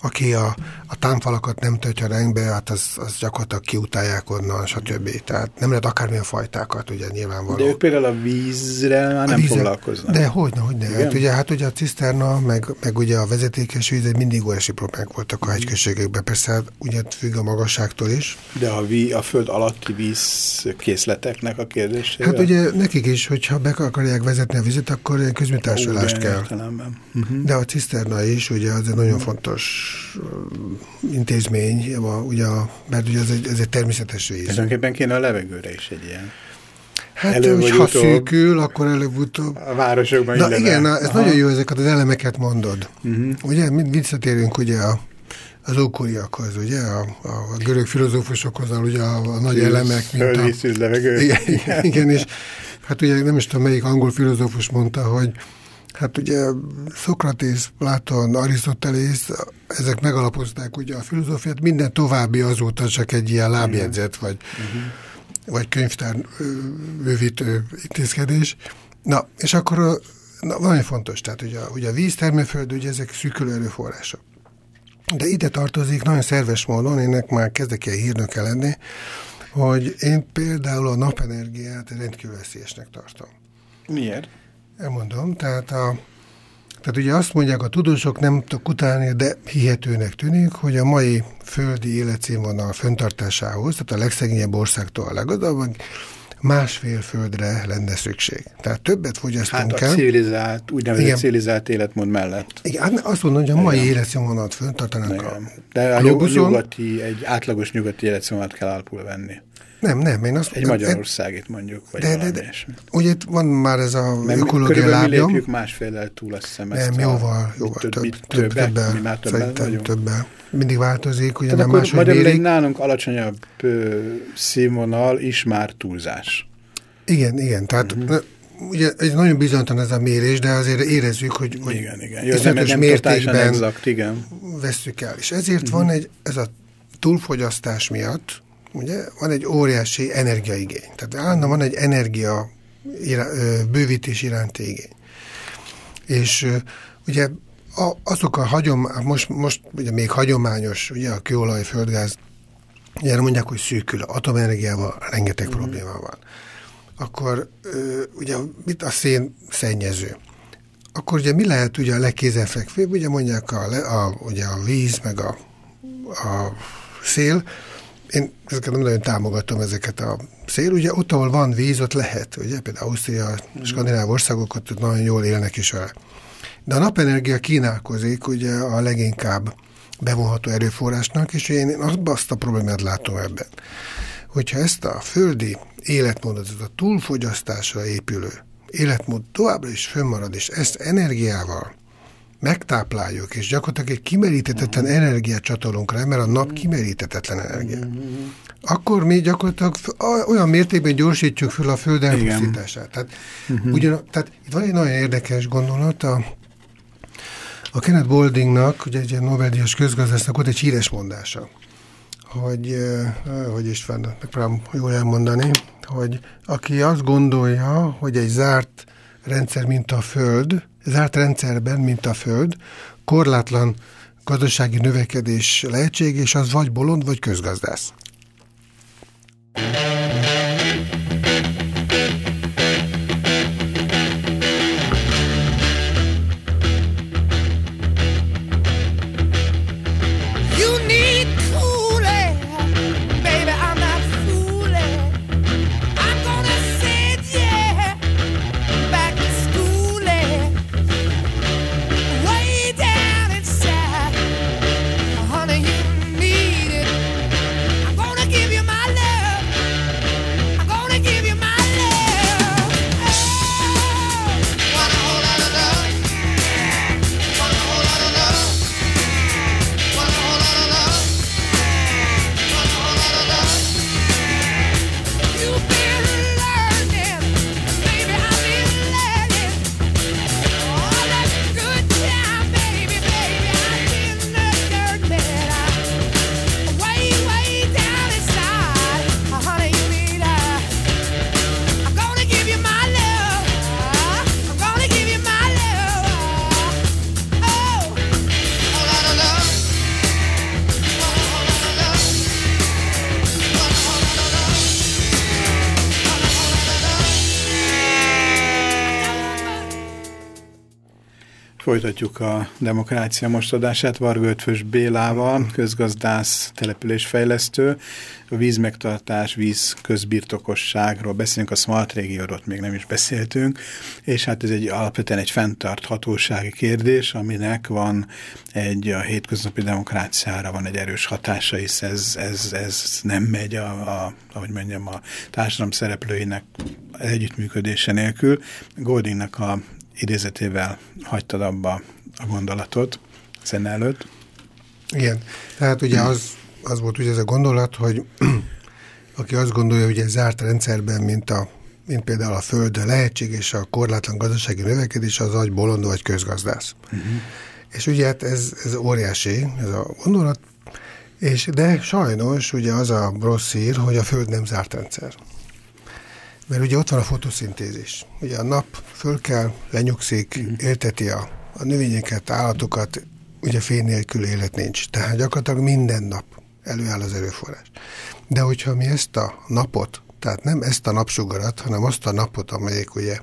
aki a, a támfalakat nem töltje rendbe, hát az, az gyakorlatilag kiutálják onnan, stb. Tehát nem lehet akármilyen fajtákat, ugye nyilvánvaló. De ők például a vízre már nem vízre, foglalkoznak. De hogyne, hogyne. Hát ugye, hát ugye a ciszterna, meg, meg ugye a vezetékes víz, mindig óriási problémák voltak a mhm. hegyközségekben. Persze hát ugye függ a magasságtól is. De a, ví, a föld alatti vízkészleteknek a kérdése. Hát ugye nekik is, hogyha be akarják vezetni a vizet, akkor közműtársulást kell. Uh mhm. -huh. De a ciszterna is, ugye az egy nagyon mhm. fontos intézmény, ugye, mert ugye ez egy, ez egy természetes víz. Tulajdonképpen kéne a levegőre is egy ilyen. Hát, előbb hogy ha utóbb, szűkül, akkor előbb-utóbb. A városokban Na igen, na, ez Aha. nagyon jó, ezeket az elemeket mondod. Uh mhm. -huh. Ugye, visszatérünk ugye a, az ókoriakhoz, ugye, a, a, a görög filozófusokhoz, ugye a, a nagy Szűz, elemek, mint a... Levegő. Igen, igen, igen, és hát ugye nem is tudom, melyik angol filozófus mondta, hogy Hát ugye Szokratész, Platon, Arisztotelész, ezek megalapozták ugye a filozófiát, minden további azóta csak egy ilyen lábjegyzet, vagy, uh-huh. vagy könyvtár bővítő intézkedés. Na, és akkor na, nagyon fontos, tehát ugye, ugye a víz, termőföld, ugye ezek szűkülő erőforrások. De ide tartozik nagyon szerves módon, énnek már kezdek ilyen hírnöke lenni, hogy én például a napenergiát rendkívül veszélyesnek tartom. Miért? Elmondom, tehát a tehát ugye azt mondják, a tudósok nem tudok utálni, de hihetőnek tűnik, hogy a mai földi életszínvonal föntartásához, tehát a legszegényebb országtól a leggazdagabb, másfél földre lenne szükség. Tehát többet fogyasztunk hát a civilizált, úgynevezett Igen. civilizált életmód mellett. Igen, hát azt mondom, hogy a mai életszínvonalat föntartanak a De a nyugati, egy átlagos nyugati életszínvonalat kell alapul venni. Nem, nem, én azt Egy Magyarországit mondjuk, vagy de, de, de, Ugye itt van már ez a Mert ökológiai lábnyom. mi lépjük másfél túl, azt hiszem. Nem, jóval, jóval több, több, több, többel, mi már többen vagyunk. többel. Mindig változik, ugye nem máshogy. Magyarul nálunk alacsonyabb ö, színvonal is már túlzás. Igen, igen, tehát uh mhm. -huh. ugye ez nagyon bizonytalan ez a mérés, de azért érezzük, hogy, hogy igen, igen. Jó, nem, nem mértékben exakt, igen. veszük el. És ezért uh mhm. -huh. van egy, ez a túlfogyasztás miatt, ugye van egy óriási energiaigény. Tehát állandóan van egy energia bővítés iránti igény. És ugye a, azok a hagyom, most, most ugye még hagyományos, ugye a kőolaj, földgáz, ugye mondják, hogy szűkül, atomenergiával rengeteg mm. probléma van. Akkor ugye mit a szén szennyező? Akkor ugye mi lehet ugye a legkézenfekvőbb? Ugye mondják a, a, ugye a víz, meg a, a szél, én ezeket nem nagyon támogatom ezeket a szél. Ugye ott, ahol van víz, ott lehet, ugye például Ausztria, skandináv országok ott nagyon jól élnek is vele. De a napenergia kínálkozik ugye a leginkább bevonható erőforrásnak, és én azt a problémát látom ebben. Hogyha ezt a földi életmódot, ez a túlfogyasztásra épülő életmód továbbra is fönnmarad, és ezt energiával megtápláljuk, és gyakorlatilag egy kimerítetetlen uh-huh. energiát csatolunk rá, mert a nap kimerítetetlen energia. Uh-huh. Akkor mi gyakorlatilag olyan mértékben gyorsítjuk föl a föld elpusztítását. Tehát, ugyan, tehát itt van egy nagyon érdekes gondolat, a, a Kenneth Boldingnak, ugye egy Nobel-díjas közgazdásznak volt egy híres mondása, hogy, hogy is van, megpróbálom jól elmondani, hogy aki azt gondolja, hogy egy zárt rendszer, mint a Föld, zárt rendszerben, mint a Föld, korlátlan gazdasági növekedés lehetséges, az vagy bolond, vagy közgazdász. Folytatjuk a Demokrácia most adását Varga Bélával, közgazdász, településfejlesztő. A vízmegtartás, víz közbirtokosságról beszélünk, a Smart Régióról még nem is beszéltünk, és hát ez egy alapvetően egy fenntarthatósági kérdés, aminek van egy a hétköznapi demokráciára van egy erős hatása, hisz ez, ez, ez nem megy a, a, ahogy mondjam, a társadalom szereplőinek együttműködése nélkül. Goldingnak a idézetével hagytad abba a gondolatot szene előtt. Igen, tehát ugye az, az volt ugye ez a gondolat, hogy [clears throat] aki azt gondolja, hogy egy zárt rendszerben, mint, a, mint például a Föld lehetséges a korlátlan gazdasági növekedés, az agy bolond vagy közgazdász. Uh mhm. -huh. És ugye hát ez, ez óriási, ez a gondolat, és de sajnos ugye az a rossz hír, hogy a Föld nem zárt rendszer. Mert ugye ott van a fotoszintézis. Ugye a nap föl kell, lenyugszik, mm. élteti a, a növényeket, állatokat, ugye fény nélkül élet nincs. Tehát gyakorlatilag minden nap előáll az erőforrás. De hogyha mi ezt a napot, tehát nem ezt a napsugarat, hanem azt a napot, amelyik ugye,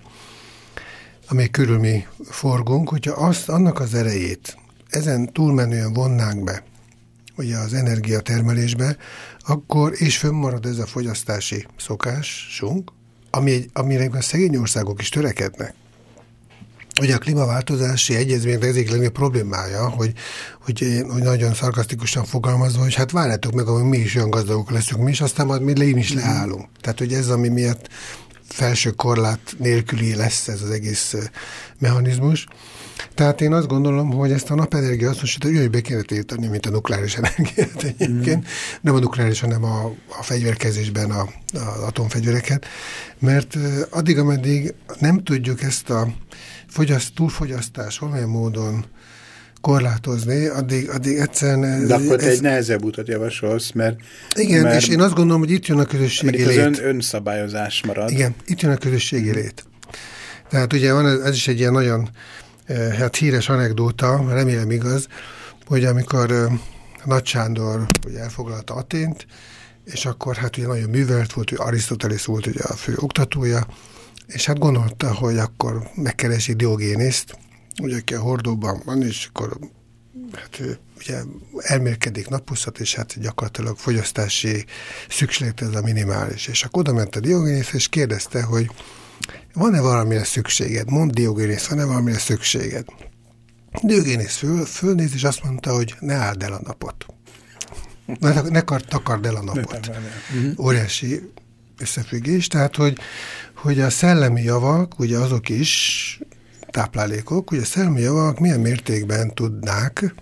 amelyik körül mi forgunk, hogyha azt, annak az erejét ezen túlmenően vonnánk be, ugye az energiatermelésbe, akkor és fönnmarad ez a fogyasztási szokásunk, ami egy, amire a szegény országok is törekednek. Ugye a klímaváltozási egyezménynek ez egyik legnagyobb problémája, hogy, hogy, hogy nagyon szarkasztikusan fogalmazva, hogy hát várjátok meg, hogy mi is olyan gazdagok leszünk mi, és aztán majd mi le is leállunk. Tehát, hogy ez, ami miatt felső korlát nélküli lesz ez az egész mechanizmus. Tehát én azt gondolom, hogy ezt a napenergia hasznosítást ugyanúgy be kéne tiltani, mint a nukleáris energiát egyébként. Mm. Nem a nukleáris, hanem a, a fegyverkezésben a, az atomfegyvereket. Mert addig, ameddig nem tudjuk ezt a fogyaszt, túlfogyasztás valamilyen módon korlátozni, addig, addig egyszerűen... De akkor ez, egy nehezebb utat javasolsz, mert... Igen, mert, és én azt gondolom, hogy itt jön a közösségi lét. Ön, önszabályozás marad. Igen, itt jön a közösségi lét. Tehát ugye van, ez is egy ilyen nagyon hát híres anekdóta, remélem igaz, hogy amikor eh, Nagy Sándor ugye elfoglalta Atént, és akkor hát ugye nagyon művelt volt, hogy Arisztotelész volt ugye a fő oktatója, és hát gondolta, hogy akkor megkeresi Diogénészt, ugye aki a hordóban van, és akkor hát ugye elmélkedik napuszat, és hát gyakorlatilag fogyasztási szükséglet ez a minimális. És akkor oda ment a Diogénész, és kérdezte, hogy van-e valamire szükséged? Mondd Diogénész, van-e valamire szükséged? Diogénész föl, fölnéz, és azt mondta, hogy ne áld el a napot. Ne, ne takard el a napot. Mhm. Óriási összefüggés, tehát, hogy, hogy a szellemi javak, ugye azok is táplálékok, hogy a szellemi javak milyen mértékben tudnák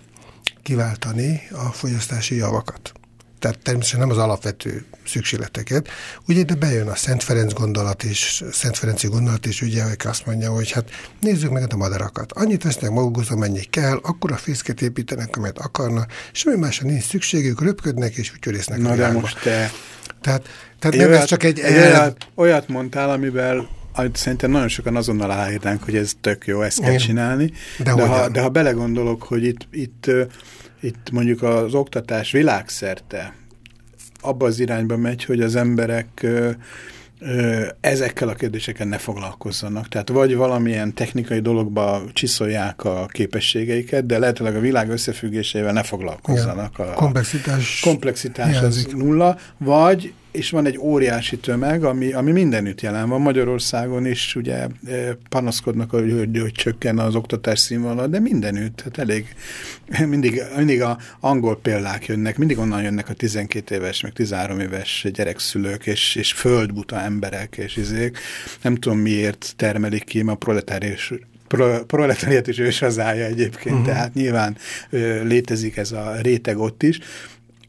kiváltani a fogyasztási javakat tehát természetesen nem az alapvető szükségleteket. Ugye de bejön a Szent Ferenc gondolat is, Szent Ferenci gondolat is, ugye, hogy azt mondja, hogy hát nézzük meg a madarakat. Annyit vesznek magukhoz, amennyi kell, akkor a fészket építenek, amit akarnak, semmi másra nincs szükségük, röpködnek és fütyörésznek Na a de most te... Tehát, tehát nem olyat, ez csak egy... egy el... olyat, olyat mondtál, amivel amit szerintem nagyon sokan azonnal aláírnánk, hogy ez tök jó, ezt kell csinálni. De, de, ha, de ha belegondolok, hogy itt, itt itt mondjuk az oktatás világszerte abba az irányba megy, hogy az emberek ezekkel a kérdéseken ne foglalkozzanak. Tehát vagy valamilyen technikai dologba csiszolják a képességeiket, de lehetőleg a világ összefüggéseivel ne foglalkozzanak. Ja, a komplexitás, komplexitás az nulla, vagy és van egy óriási tömeg, ami, ami mindenütt jelen van. Magyarországon is ugye e, panaszkodnak, hogy, hogy, hogy csökken az oktatás színvonal, de mindenütt, hát elég, [laughs] mindig, mindig a angol példák jönnek, mindig onnan jönnek a 12 éves, meg 13 éves gyerekszülők, és, és földbuta emberek, és izék. Nem tudom miért termelik ki a proletárius pro, is ős hazája egyébként, uh mhm. -huh. tehát nyilván ö, létezik ez a réteg ott is,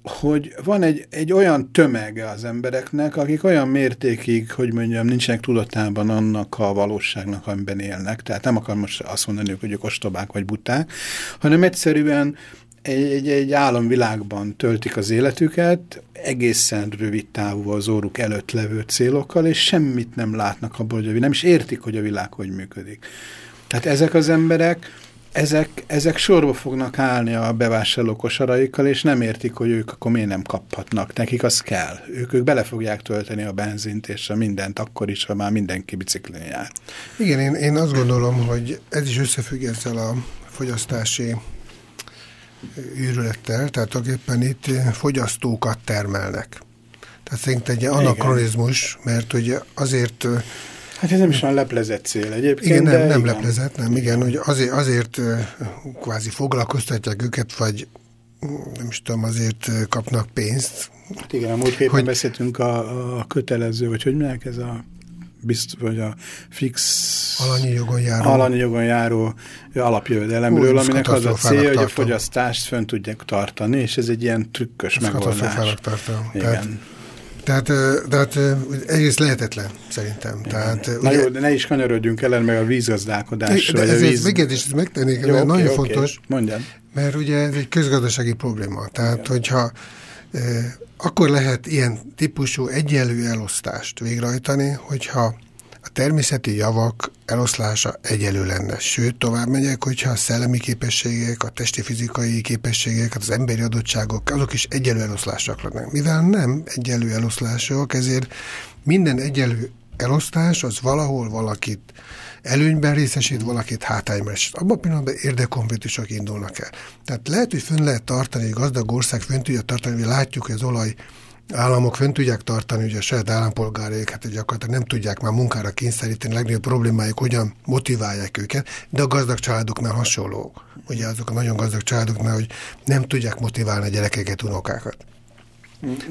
hogy van egy, egy olyan tömege az embereknek, akik olyan mértékig, hogy mondjam, nincsenek tudatában annak a valóságnak, amiben élnek. Tehát nem akar most azt mondani, hogy ők ostobák vagy buták, hanem egyszerűen egy, egy, egy államvilágban töltik az életüket, egészen rövid távú az óruk előtt levő célokkal, és semmit nem látnak abból, hogy nem is értik, hogy a világ hogy működik. Tehát ezek az emberek ezek, ezek sorba fognak állni a bevásárló kosaraikkal, és nem értik, hogy ők akkor miért nem kaphatnak. Nekik az kell. Ők, ők bele fogják tölteni a benzint és a mindent, akkor is, ha már mindenki biciklin jár. Igen, én, én azt gondolom, hogy ez is összefügg ezzel a fogyasztási űrülettel, tehát tulajdonképpen itt fogyasztókat termelnek. Tehát szerintem egy anakronizmus, mert ugye azért... Hát ez nem is van leplezett cél egyébként. Igen, nem, nem igen. leplezett, nem, igen, hogy azért, azért kvázi foglalkoztatják őket, vagy nem is tudom, azért kapnak pénzt. Hát igen, a múlt héten hogy... beszéltünk a, a kötelező, vagy hogy mondják ez a bizt, vagy a fix alanyi jogon járó, alanyi jogon járó alapjövedelemről, aminek az a cél, hogy a fogyasztást fönn tudják tartani, és ez egy ilyen trükkös ez megoldás. Igen. Tehát, tehát, tehát egész lehetetlen, szerintem. Tehát, Na ugye, jó, de ne is kanyarodjunk el, meg a vízgazdálkodás. De ez, víz... ez, ez megtennék, jó, mert okay, nagyon okay. fontos. Mondjad. Mert ugye ez egy közgazdasági probléma. Tehát, Igen. hogyha akkor lehet ilyen típusú egyenlő elosztást végrehajtani, hogyha a természeti javak eloszlása egyelő lenne. Sőt, tovább megyek, hogyha a szellemi képességek, a testi fizikai képességek, az emberi adottságok, azok is egyelő eloszlásak lennek. Mivel nem egyelő eloszlások, ezért minden egyelő elosztás az valahol valakit előnyben részesít, valakit hátrányban részesít. Abban a pillanatban érdekkonfliktusok indulnak el. Tehát lehet, hogy fönn lehet tartani, egy gazdag ország fönn tudja tartani, hogy látjuk, hogy az olaj államok fönn tudják tartani, ugye a saját állampolgáraik, hát gyakorlatilag nem tudják már munkára kényszeríteni, a legnagyobb problémájuk, hogyan motiválják őket, de a gazdag családoknál hasonló. Ugye azok a nagyon gazdag családoknál, hogy nem tudják motiválni a gyerekeket, unokákat.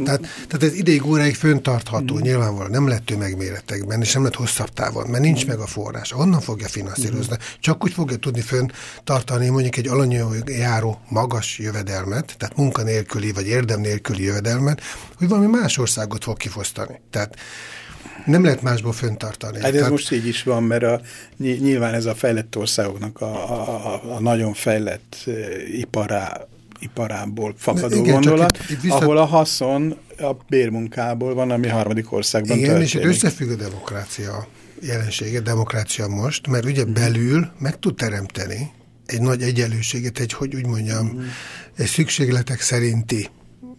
Tehát, tehát ez ideig óráig föntartható, mm. nyilvánvalóan nem lett tömegméretekben, és nem lett hosszabb távon, mert nincs mm. meg a forrás. Honnan fogja finanszírozni? Mm. Csak úgy fogja tudni föntartani mondjuk egy alanyú járó magas jövedelmet, tehát munkanélküli vagy érdem nélküli jövedelmet, hogy valami más országot fog kifosztani. Tehát nem lehet másból föntartani. Hát ez Tehát... most így is van, mert a, nyilván ez a fejlett országoknak a, a, a nagyon fejlett eh, ipará iparából fakadó Igen, gondolat, itt, itt visszat... ahol a haszon a bérmunkából van, ami harmadik országban Igen, történik. és itt összefügg a demokrácia jelensége, demokrácia most, mert ugye belül meg tud teremteni egy nagy egyenlőséget, egy, hogy úgy mondjam, mm. egy szükségletek szerinti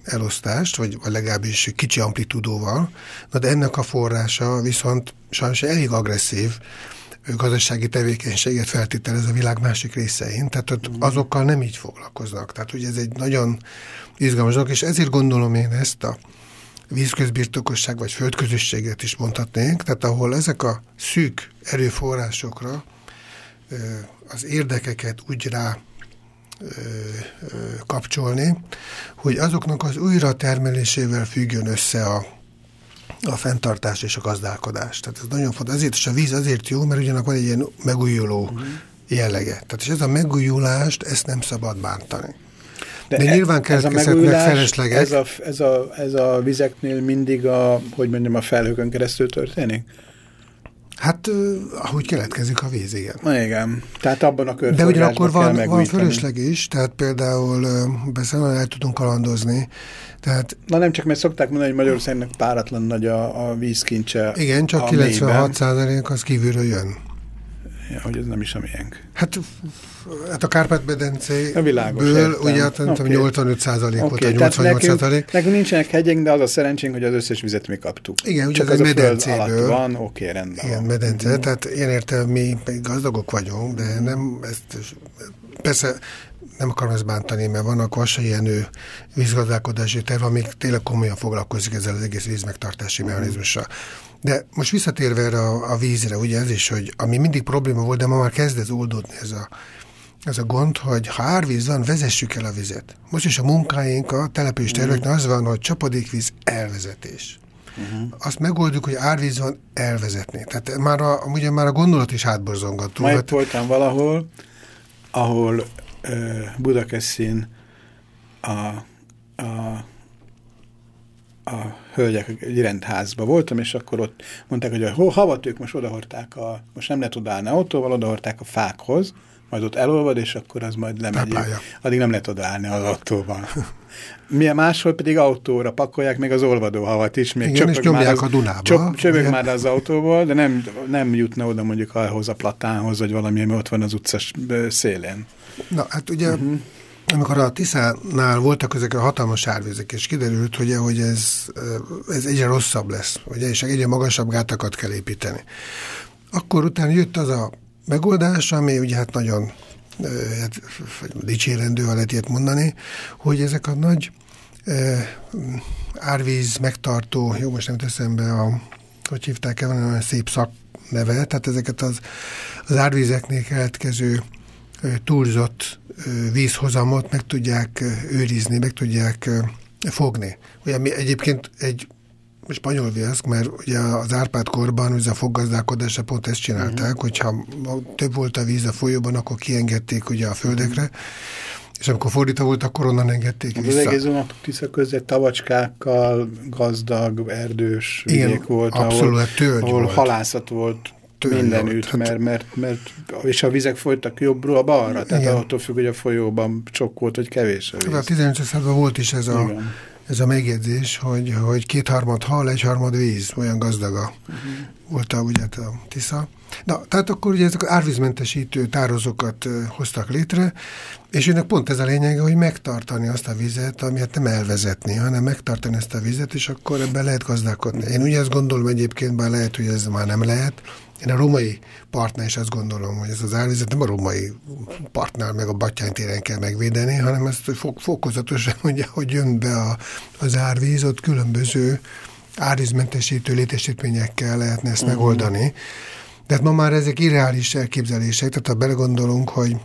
elosztást, vagy, vagy legalábbis kicsi amplitudóval, na de ennek a forrása viszont sajnos elég agresszív, gazdasági tevékenységet feltételez a világ másik részein, tehát ott mm. azokkal nem így foglalkoznak. Tehát ugye ez egy nagyon izgalmas dolog, és ezért gondolom én ezt a vízközbirtokosság vagy földközösséget is mondhatnénk, tehát ahol ezek a szűk erőforrásokra az érdekeket úgy rá kapcsolni, hogy azoknak az újra termelésével függjön össze a a fenntartás és a gazdálkodás. Tehát ez nagyon fontos. Ezért is a víz azért jó, mert ugyanak van egy ilyen megújuló uh-huh. jellege. Tehát és ez a megújulást, ezt nem szabad bántani. De, De nyilván keletkezhetnek felesleges. Ez a, ez, a, ez a vizeknél mindig a, hogy mondjam, a felhőkön keresztül történik? Hát, ahogy keletkezik a víz, igen. Na igen, tehát abban a körforgásban De ugyanakkor van, van fölösleg is, tehát például persze el tudunk kalandozni. Tehát, Na nem csak, mert szokták mondani, hogy Magyarországnak páratlan nagy a, a vízkincse Igen, csak 96 százalék az kívülről jön. Hogy ez nem is a miénk. Hát, hát a Kárpát-medencéből ugye hát, nem okay. 85 százalék okay. volt, 88 százalék. Nekünk nincsenek hegyek, de az a szerencsénk, hogy az összes vizet mi kaptuk. Igen, ugye ez a medencéből. van, oké, okay, rendben Igen, van. medence, mm. tehát ilyen értelme mi gazdagok vagyunk, de nem, ezt persze nem akarom ezt bántani, mert vannak Vassai Jenő vízgazdálkodási terv, amik tényleg komolyan foglalkozik ezzel az egész vízmegtartási mm. mechanizmussal. De most visszatérve erre a, a vízre, ugye ez is, hogy ami mindig probléma volt, de ma már kezd ez oldódni ez a, ez a gond, hogy ha árvíz van, vezessük el a vizet. Most is a munkáink a település mhm. területén az van, hogy csapadékvíz elvezetés. Uh-huh. Azt megoldjuk, hogy árvíz van elvezetni. Tehát már a, ugye már a gondolat is hátborzongató. Majd hát... voltam valahol, ahol Budakeszin a, a a hölgyek egy rendházba voltam, és akkor ott mondták, hogy a havat ők most odahorták, a, most nem lehet odaállni autóval, odahorták a fákhoz, majd ott elolvad, és akkor az majd lemegy. Addig nem lehet odaállni az autóval. [laughs] Milyen máshol pedig autóra pakolják még az olvadó havat is. Még Igen, és nyomják az, a Dunába. Csöp, csöpög már az autóból, de nem, nem jutna oda mondjuk ahhoz a platánhoz, vagy valami, ami ott van az utca szélén. Na, hát ugye uh mhm. -huh amikor a Tiszánál voltak ezek a hatalmas árvizek, és kiderült, ugye, hogy ez, ez egyre rosszabb lesz, ugye, és egyre magasabb gátakat kell építeni. Akkor utána jött az a megoldás, ami ugye hát nagyon hát, dicsérendő, ha lehet ilyet mondani, hogy ezek a nagy árvíz megtartó, jó, most nem teszem be a, hogy hívták el, olyan szép szakneve, tehát ezeket az, az árvízeknél keletkező túlzott vízhozamot meg tudják őrizni, meg tudják fogni. Ugye mi egyébként egy spanyol viasz, mert ugye az Árpád korban ugye a foggazdálkodásra pont ezt csinálták, uh-huh. hogyha több volt a víz a folyóban, akkor kiengedték ugye a földekre, uh-huh. és amikor fordítva volt, akkor onnan engedték vissza. Az egész Tisza között tavacskákkal gazdag, erdős Igen, vidék volt, abszolút, ahol, ahol volt. halászat volt mindenütt, hát, mert, mert, mert, és a vizek folytak jobbról balra, tehát igen. attól függ, hogy a folyóban sok volt, hogy kevés a víz. Hát a 18. században volt is ez a, igen ez a megjegyzés, hogy, hogy kétharmad hal, egyharmad víz, olyan gazdaga uh-huh. volt a, ugye, a Tisza. Na, tehát akkor ugye ezek az árvízmentesítő tározókat hoztak létre, és ennek pont ez a lényege, hogy megtartani azt a vizet, ami hát nem elvezetni, hanem megtartani ezt a vizet, és akkor ebben lehet gazdálkodni. Én ugye azt gondolom egyébként, bár lehet, hogy ez már nem lehet, én a római partnál is azt gondolom, hogy ez az árvizet nem a római partnál meg a Batyány téren kell megvédeni, hanem ezt fok, fokozatosan mondja, hogy jön be a, az árvíz, ott különböző árvízmentesítő létesítményekkel lehetne ezt uh-huh. megoldani. De hát ma már ezek irreális elképzelések, tehát ha belegondolunk, hogy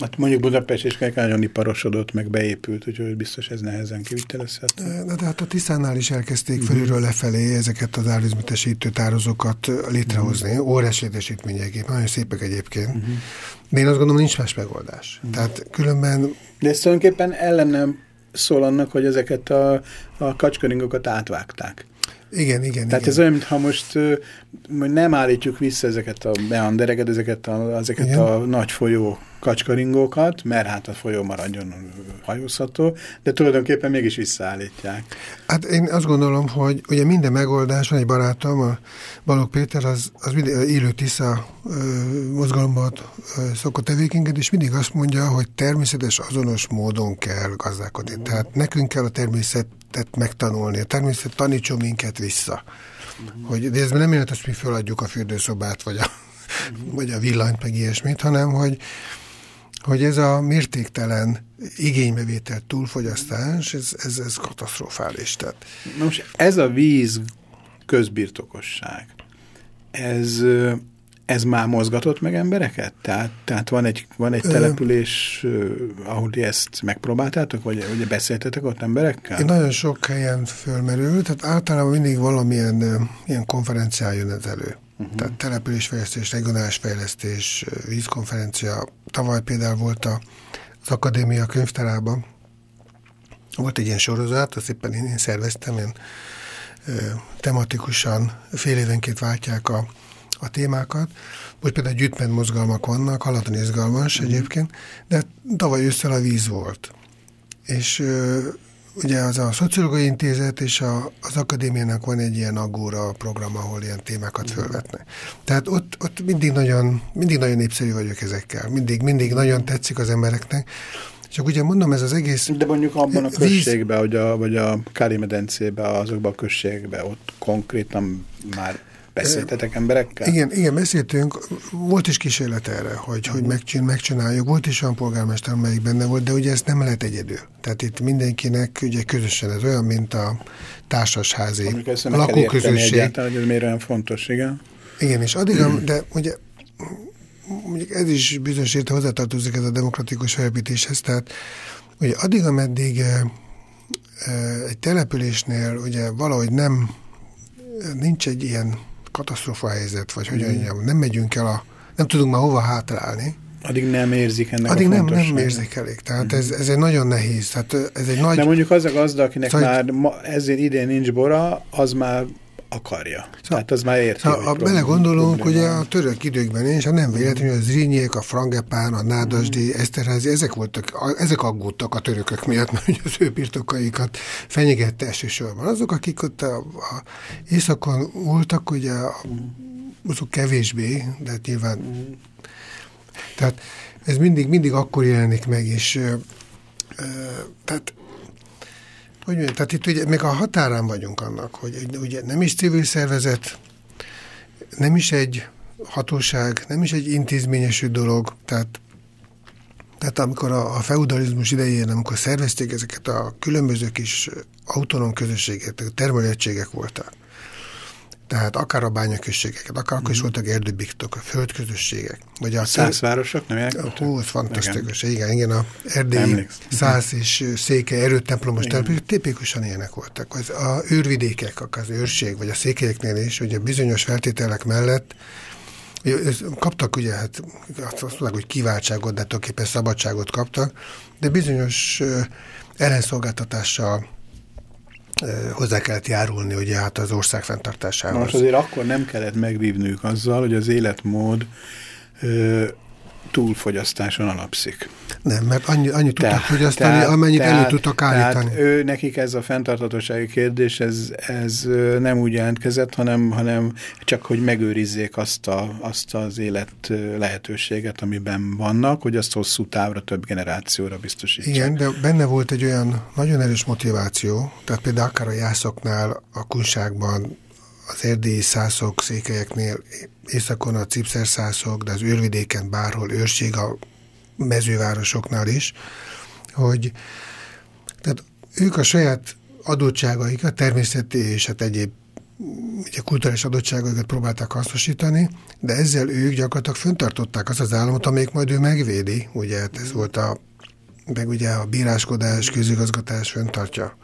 Hát mondjuk Budapest is nagyon iparosodott, meg beépült, úgyhogy biztos ez nehezen kivitelezhető. De, de hát a Tiszánál is elkezdték uh-huh. felülről lefelé ezeket az árvízmetesítő tározókat létrehozni, uh-huh. óriás létesítmények, nagyon szépek egyébként. Uh-huh. De én azt gondolom, nincs más megoldás. Uh-huh. Tehát különben... De ez tulajdonképpen ellenem szól annak, hogy ezeket a, a kacskaringokat átvágták. Igen, igen. Tehát igen. ez olyan, mintha most nem állítjuk vissza ezeket a meandereket, ezeket a, ezeket a nagy folyó kacskaringókat, mert hát a folyó maradjon hajózható, de tulajdonképpen mégis visszaállítják. Hát én azt gondolom, hogy ugye minden megoldás, van egy barátom, a Balog Péter, az, az élő Tisza mozgalomban szokott tevékenykedni, és mindig azt mondja, hogy természetes, azonos módon kell gazdálkodni. Tehát nekünk kell a természetet megtanulni, a természet tanítson minket vissza. Mm. Hogy, de ez nem jelent, hogy mi feladjuk a fürdőszobát, vagy a, vagy a villanyt, meg ilyesmit, hanem hogy hogy ez a mértéktelen igénybevétel túlfogyasztás, ez, ez, ez katasztrofális. Tehát. Na most ez a víz közbirtokosság, ez, ez már mozgatott meg embereket? Tehát, tehát van egy, van egy település, ahol ezt megpróbáltátok, vagy, vagy beszéltetek ott emberekkel? Én nagyon sok helyen fölmerül, tehát általában mindig valamilyen ilyen konferencián jön ez elő. Uh-huh. Tehát településfejlesztés, regionális fejlesztés, vízkonferencia. Tavaly például volt a, az Akadémia könyvtárában, volt egy ilyen sorozat, azt éppen én, én szerveztem, én tematikusan fél évenként váltják a, a témákat. Most például gyűjtment mozgalmak vannak, halatlan izgalmas uh-huh. egyébként, de tavaly ősszel a víz volt. És Ugye az a Szociológiai Intézet és a, az akadémiának van egy ilyen agóra program, ahol ilyen témákat fölvetnek. Tehát ott, ott mindig, nagyon, mindig nagyon népszerű vagyok ezekkel. Mindig, mindig nagyon tetszik az embereknek. Csak ugye mondom, ez az egész... De mondjuk abban a községben, víz... vagy a, vagy a Kári medencében, azokban a községben, ott konkrétan már Beszéltetek emberekkel? Igen, igen, beszéltünk. Volt is kísérlet erre, hogy, hogy megcsin, megcsináljuk. Volt is olyan polgármester, amelyik benne volt, de ugye ezt nem lehet egyedül. Tehát itt mindenkinek ugye közösen ez olyan, mint a társasházi lakóközösség. Egyáltalán, hogy ez miért olyan fontos, igen? Igen, és addig, de ugye mondjuk ez is bizonyos érte hozzátartozik ez a demokratikus felépítéshez, tehát ugye addig, ameddig e, e, egy településnél ugye valahogy nem nincs egy ilyen katasztrofa helyzet, vagy hogy mm. mondjam, nem megyünk el a, nem tudunk már hova hátrálni. Addig nem érzik ennek Addig a nem, nem érzékelik. Tehát mm. ez, ez egy nagyon nehéz. Tehát ez egy nagy... De mondjuk az a gazda, akinek szóval már ma, ezért idén nincs bora, az már akarja. Szóval, Tehát az már érti. Szóval, ha belegondolunk, hogy a török időkben is, ha nem véletlenül a Zrínyiek, a Frangepán, a Nádasdi, mm. Eszterházi, ezek voltak, ezek aggódtak a törökök miatt, [laughs] mert az ő birtokaikat fenyegette elsősorban. Azok, akik ott a, a északon voltak, ugye azok kevésbé, de hát nyilván tehát ez mindig, mindig akkor jelenik meg, és tehát hogy mondjam, tehát itt ugye még a határán vagyunk annak, hogy ugye nem is civil szervezet, nem is egy hatóság, nem is egy intézményesű dolog, tehát Tehát amikor a, a feudalizmus idején, amikor szervezték ezeket a különböző kis autonóm közösségeket, termelőegységek voltak, tehát akár a bányaközségeket, akár akkor is mhm. voltak erdőbiktok, a földközösségek. Vagy a százvárosok, nem Hú, ez fantasztikus. Igen, igen, a erdélyi száz és széke erőtemplomos települések tipikusan ilyenek voltak. Az, a őrvidékek, az őrség, vagy a székelyeknél is, ugye bizonyos feltételek mellett kaptak ugye, hát azt mondják, hogy kiváltságot, de tulajdonképpen szabadságot kaptak, de bizonyos ellenszolgáltatással hozzá kellett járulni ugye hát az ország fenntartásához. Most azért akkor nem kellett megvívnünk azzal, hogy az életmód túlfogyasztáson alapszik. Nem, mert annyi, annyi tudtak fogyasztani, tehát, amennyit tehát, elő tudtak állítani. Tehát ő, nekik ez a fenntartatósági kérdés, ez, ez nem úgy jelentkezett, hanem, hanem csak, hogy megőrizzék azt, a, azt az élet lehetőséget, amiben vannak, hogy azt hosszú távra, több generációra biztosítsák. Igen, de benne volt egy olyan nagyon erős motiváció, tehát például akár a jászoknál, a kunságban, az erdélyi szászok, székelyeknél, északon a cipszerszászok, de az őrvidéken bárhol őrség a mezővárosoknál is, hogy tehát ők a saját adottságaikat, természeti és hát egyéb ugye kulturális adottságaikat próbálták hasznosítani, de ezzel ők gyakorlatilag föntartották azt az államot, amelyik majd ő megvédi, ugye hát ez volt a meg ugye a bíráskodás, közigazgatás föntartja.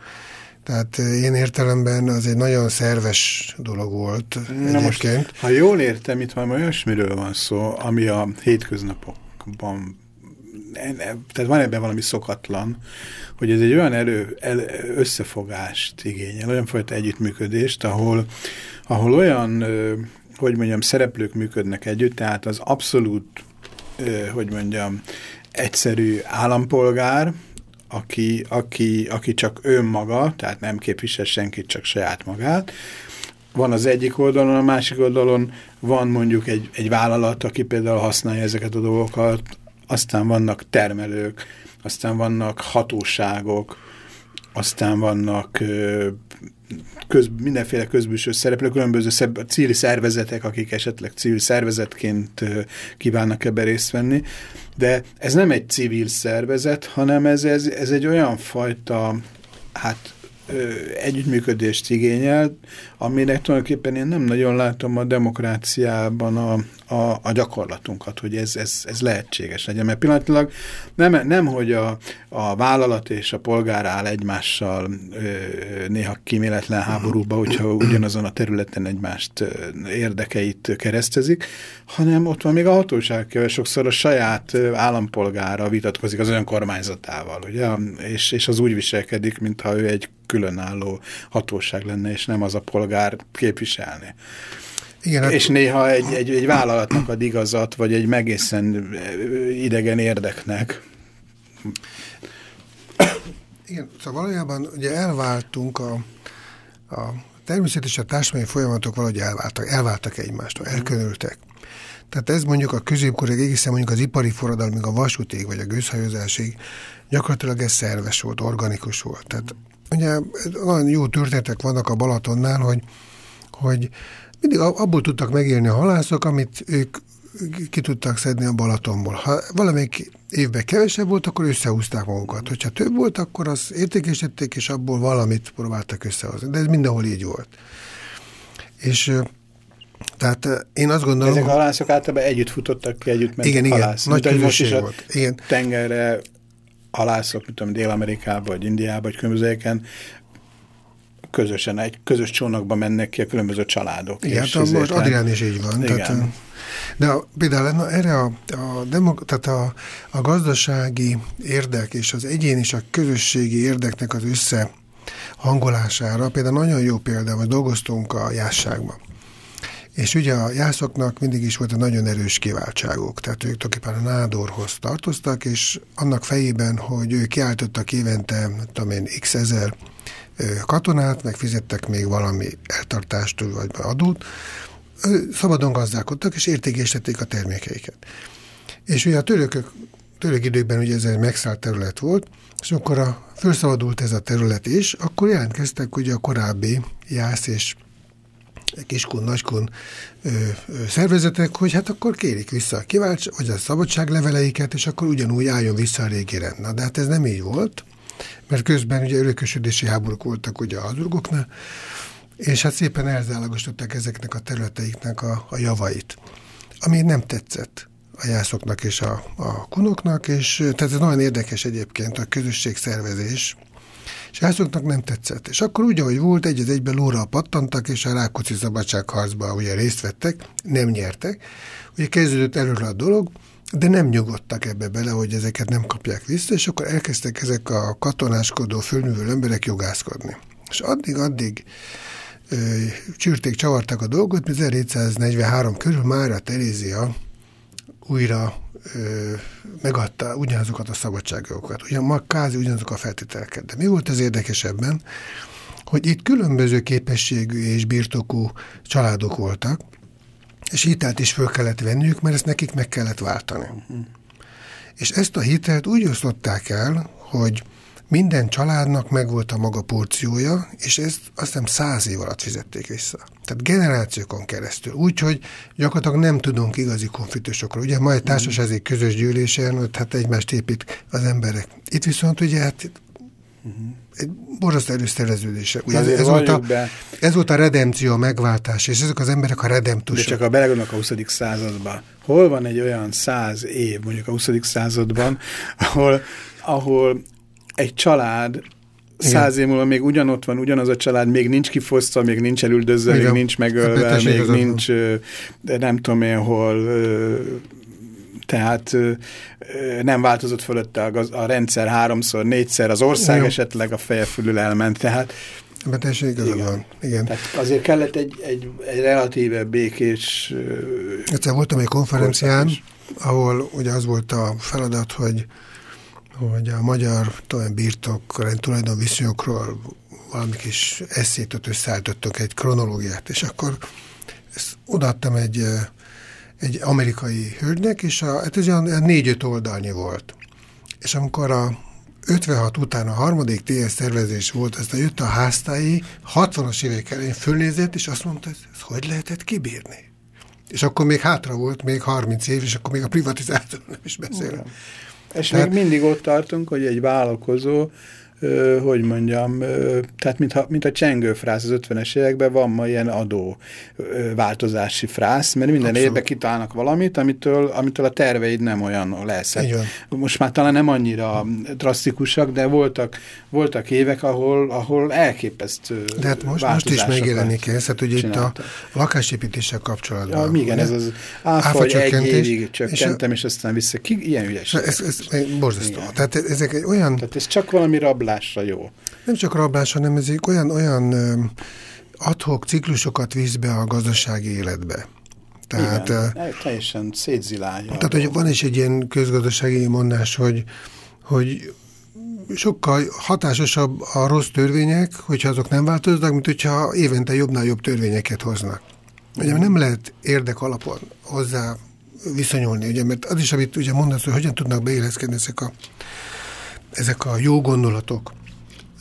Tehát én értelemben az egy nagyon szerves dolog volt Na Most, ha jól értem, itt valami olyasmiről van szó, ami a hétköznapokban tehát van ebben valami szokatlan, hogy ez egy olyan erő, el, összefogást igényel, olyan fajta együttműködést, ahol, ahol olyan, hogy mondjam, szereplők működnek együtt, tehát az abszolút, hogy mondjam, egyszerű állampolgár, aki, aki, aki csak önmaga, tehát nem képvisel senkit, csak saját magát. Van az egyik oldalon, a másik oldalon van mondjuk egy, egy vállalat, aki például használja ezeket a dolgokat, aztán vannak termelők, aztán vannak hatóságok, aztán vannak köz, mindenféle közbűső szereplők, különböző szeb, civil szervezetek, akik esetleg civil szervezetként kívánnak ebbe részt venni, de ez nem egy civil szervezet, hanem ez, ez, ez egy olyan fajta, hát együttműködést igényel, aminek tulajdonképpen én nem nagyon látom a demokráciában a, a, a gyakorlatunkat, hogy ez, ez, ez lehetséges legyen. Mert pillanatilag nem, nem hogy a, a vállalat és a polgár áll egymással ö, néha kíméletlen háborúba, hogyha ugyanazon a területen egymást érdekeit keresztezik, hanem ott van még a hatóság, sokszor a saját állampolgára vitatkozik az olyan kormányzatával, ugye? És, és az úgy viselkedik, mintha ő egy különálló hatóság lenne, és nem az a polgár képviselni. Igen, hát... És néha egy, egy, egy vállalatnak ad igazat, vagy egy megészen idegen érdeknek. Igen, szóval valójában ugye elváltunk a, a természet és a társadalmi folyamatok valahogy elváltak, elváltak egymástól, elkönültek. Tehát ez mondjuk a középkorig egészen mondjuk az ipari forradalmig, a vasútig, vagy a gőzhajózásig gyakorlatilag ez szerves volt, organikus volt. Tehát ugye olyan jó történetek vannak a Balatonnál, hogy, hogy mindig abból tudtak megélni a halászok, amit ők ki tudtak szedni a Balatonból. Ha valamelyik évben kevesebb volt, akkor összehúzták magukat. Hogyha több volt, akkor az értékesítették, és abból valamit próbáltak összehozni. De ez mindenhol így volt. És tehát én azt gondolom... Ezek a halászok általában együtt futottak ki, együtt mentek igen, halász. Igen, nagy közösség volt. Igen. Tengerre halászok, mint tudom, Dél-Amerikába, vagy Indiába, vagy különbözőeken közösen, egy közös csónakba mennek ki a különböző családok. Igen, hát most Adrián is így van. Igen. Tehát, de a, például erre a, a, demok, tehát a, a gazdasági érdek és az egyén és a közösségi érdeknek az összehangolására például nagyon jó példa, hogy dolgoztunk a jásságban. És ugye a jászoknak mindig is volt egy nagyon erős kiváltságuk, tehát ők tulajdonképpen a nádorhoz tartoztak, és annak fejében, hogy ők kiáltottak évente, tudom én, x ezer katonát, meg fizettek még valami eltartást vagy adót, szabadon gazdálkodtak, és értékesítették a termékeiket. És ugye a törökök, török időkben ugye ez egy megszállt terület volt, és akkor a, felszabadult ez a terület is, akkor jelentkeztek ugye a korábbi jász és kiskun, nagykun ö, ö, szervezetek, hogy hát akkor kérik vissza a kivált, vagy a szabadságleveleiket, és akkor ugyanúgy álljon vissza a régi rend. Na, de hát ez nem így volt, mert közben ugye örökösödési háborúk voltak ugye a Habsburgoknál, és hát szépen elzállagosították ezeknek a területeiknek a, a javait, ami nem tetszett a jászoknak és a, a kunoknak, és tehát ez nagyon érdekes egyébként a közösségszervezés, és jászoknak nem tetszett. És akkor úgy, ahogy volt, egy az egyben lóra pattantak, és a Rákóczi szabadságharcba ugye részt vettek, nem nyertek. Ugye kezdődött előre a dolog, de nem nyugodtak ebbe bele, hogy ezeket nem kapják vissza, és akkor elkezdtek ezek a katonáskodó, fölnövő emberek jogászkodni. És addig-addig csürték, csavarták a dolgot, 1743 körül Mára Terézia újra ö, megadta ugyanazokat a szabadságjogokat. Ugyan ma kázi ugyanazok a feltételeket. De mi volt az érdekesebben, hogy itt különböző képességű és birtokú családok voltak, és hitelt is föl kellett venniük, mert ezt nekik meg kellett váltani. Uh-huh. És ezt a hitelt úgy osztották el, hogy minden családnak megvolt a maga porciója, és ezt azt hiszem száz év alatt fizették vissza. Tehát generációkon keresztül. Úgyhogy gyakorlatilag nem tudunk igazi konfliktusokról. Ugye ma egy társasági közös gyűlésen, ott hát egymást épít az emberek. Itt viszont ugye hát egy borzasztó erős szerveződése. Ugye ez, ez, volt a, be. ez volt a redemció, a megváltás, és ezek az emberek a redemptusok. De csak a belegondolok a 20. században. Hol van egy olyan száz év, mondjuk a 20. században, ahol, ahol egy család száz év múlva még ugyanott van, ugyanaz a család, még nincs kifosztva, még nincs elüldözve, még nincs megölve, hát, még nincs, de nem tudom én hol, tehát nem változott fölötte a, a rendszer háromszor, négyszer, az ország Igen. esetleg a feje fölül elment, tehát Ebben teljesen igazad van. Igen. Tehát azért kellett egy, egy, egy relatíve békés... Egyszer voltam egy konferencián, ahol ugye az volt a feladat, hogy hogy a magyar talán birtok tulajdonviszonyokról valami kis eszét ott összeállítottak, egy kronológiát, és akkor ezt odaadtam egy, egy amerikai hölgynek, és a, hát ez olyan négy-öt oldalnyi volt. És amikor a 56 után a harmadik TS szervezés volt, aztán jött a háztái, 60-as évek elején fölnézett, és azt mondta, hogy ez hogy lehetett kibírni? És akkor még hátra volt, még 30 év, és akkor még a privatizációról nem is beszélem. És Tehát... még mindig ott tartunk, hogy egy vállalkozó hogy mondjam, tehát mintha, mint a csengőfrász az 50-es években van ma ilyen adó változási frász, mert minden Abszolút. évben kitálnak valamit, amitől, amitől a terveid nem olyan lesz. Hát most már talán nem annyira drasztikusak, de voltak, voltak évek, ahol, ahol elképesztő De hát most, most is megjelenik ez, hát ugye itt a lakásépítéssel kapcsolatban. Ja, igen, ez az áfa, egy évig csökkentem, és, a, és aztán vissza. Ki, ilyen ügyeség. Ez, ez, ez borzasztó. Tehát ezek egy olyan... Tehát ez csak valami rablás rablásra jó. Nem csak rablás, hanem ez olyan, olyan adhok ciklusokat visz be a gazdasági életbe. Tehát, Igen, teljesen szétzilálja. Tehát, hogy van is egy ilyen közgazdasági mondás, hogy, hogy sokkal hatásosabb a rossz törvények, hogyha azok nem változnak, mint hogyha évente jobbnál jobb törvényeket hoznak. Ugye nem lehet érdek alapon hozzá viszonyulni, ugye, mert az is, amit ugye mondasz, hogy hogyan tudnak beéleszkedni ezek a ezek a jó gondolatok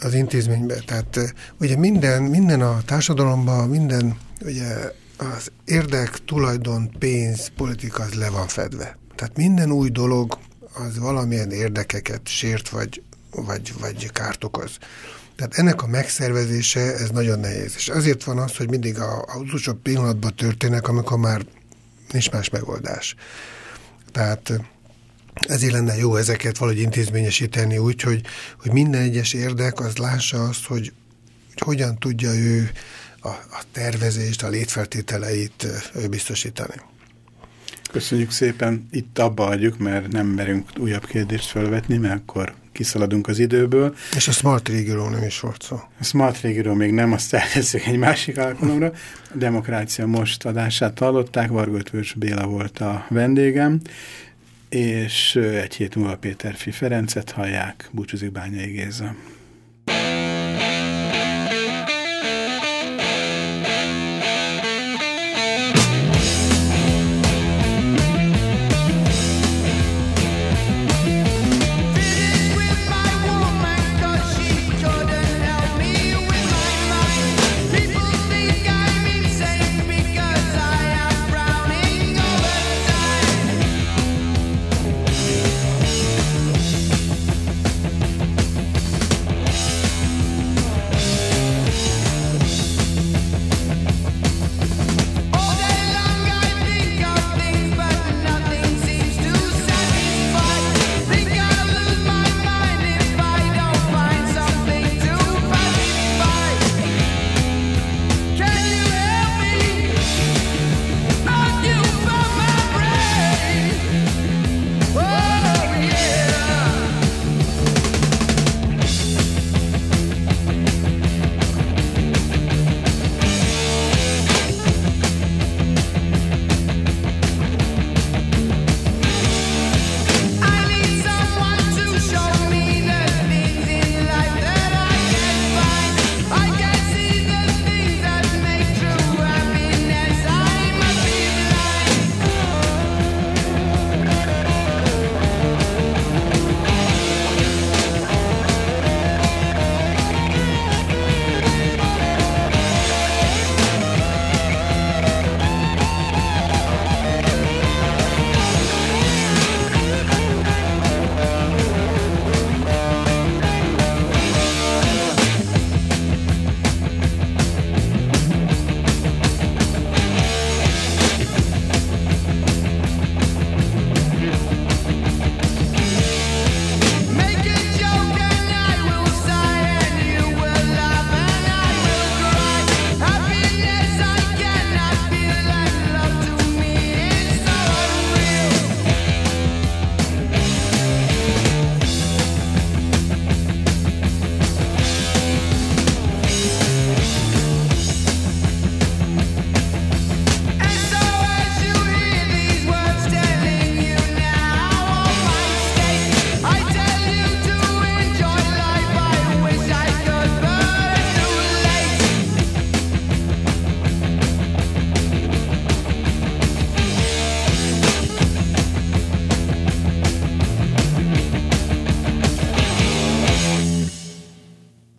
az intézménybe. Tehát ugye minden, minden a társadalomban, minden ugye az érdek, tulajdon, pénz, politika az le van fedve. Tehát minden új dolog az valamilyen érdekeket sért, vagy, vagy, vagy kárt okoz. Tehát ennek a megszervezése, ez nagyon nehéz. És azért van az, hogy mindig a, a utolsó pillanatban történnek, amikor már nincs más megoldás. Tehát ezért lenne jó ezeket valahogy intézményesíteni úgy, hogy, hogy minden egyes érdek az lássa azt, hogy, hogy hogyan tudja ő a, a tervezést, a létfeltételeit ő biztosítani. Köszönjük szépen, itt abba adjuk, mert nem merünk újabb kérdést felvetni, mert akkor kiszaladunk az időből. És a Smart Régióról nem is volt szó. A Smart Régióról még nem, azt eltesszük egy másik alkalomra. A Demokrácia most adását hallották, Vargott Béla volt a vendégem és egy hét múlva Péter Fi Ferencet hallják, búcsúzik Bányai Géza.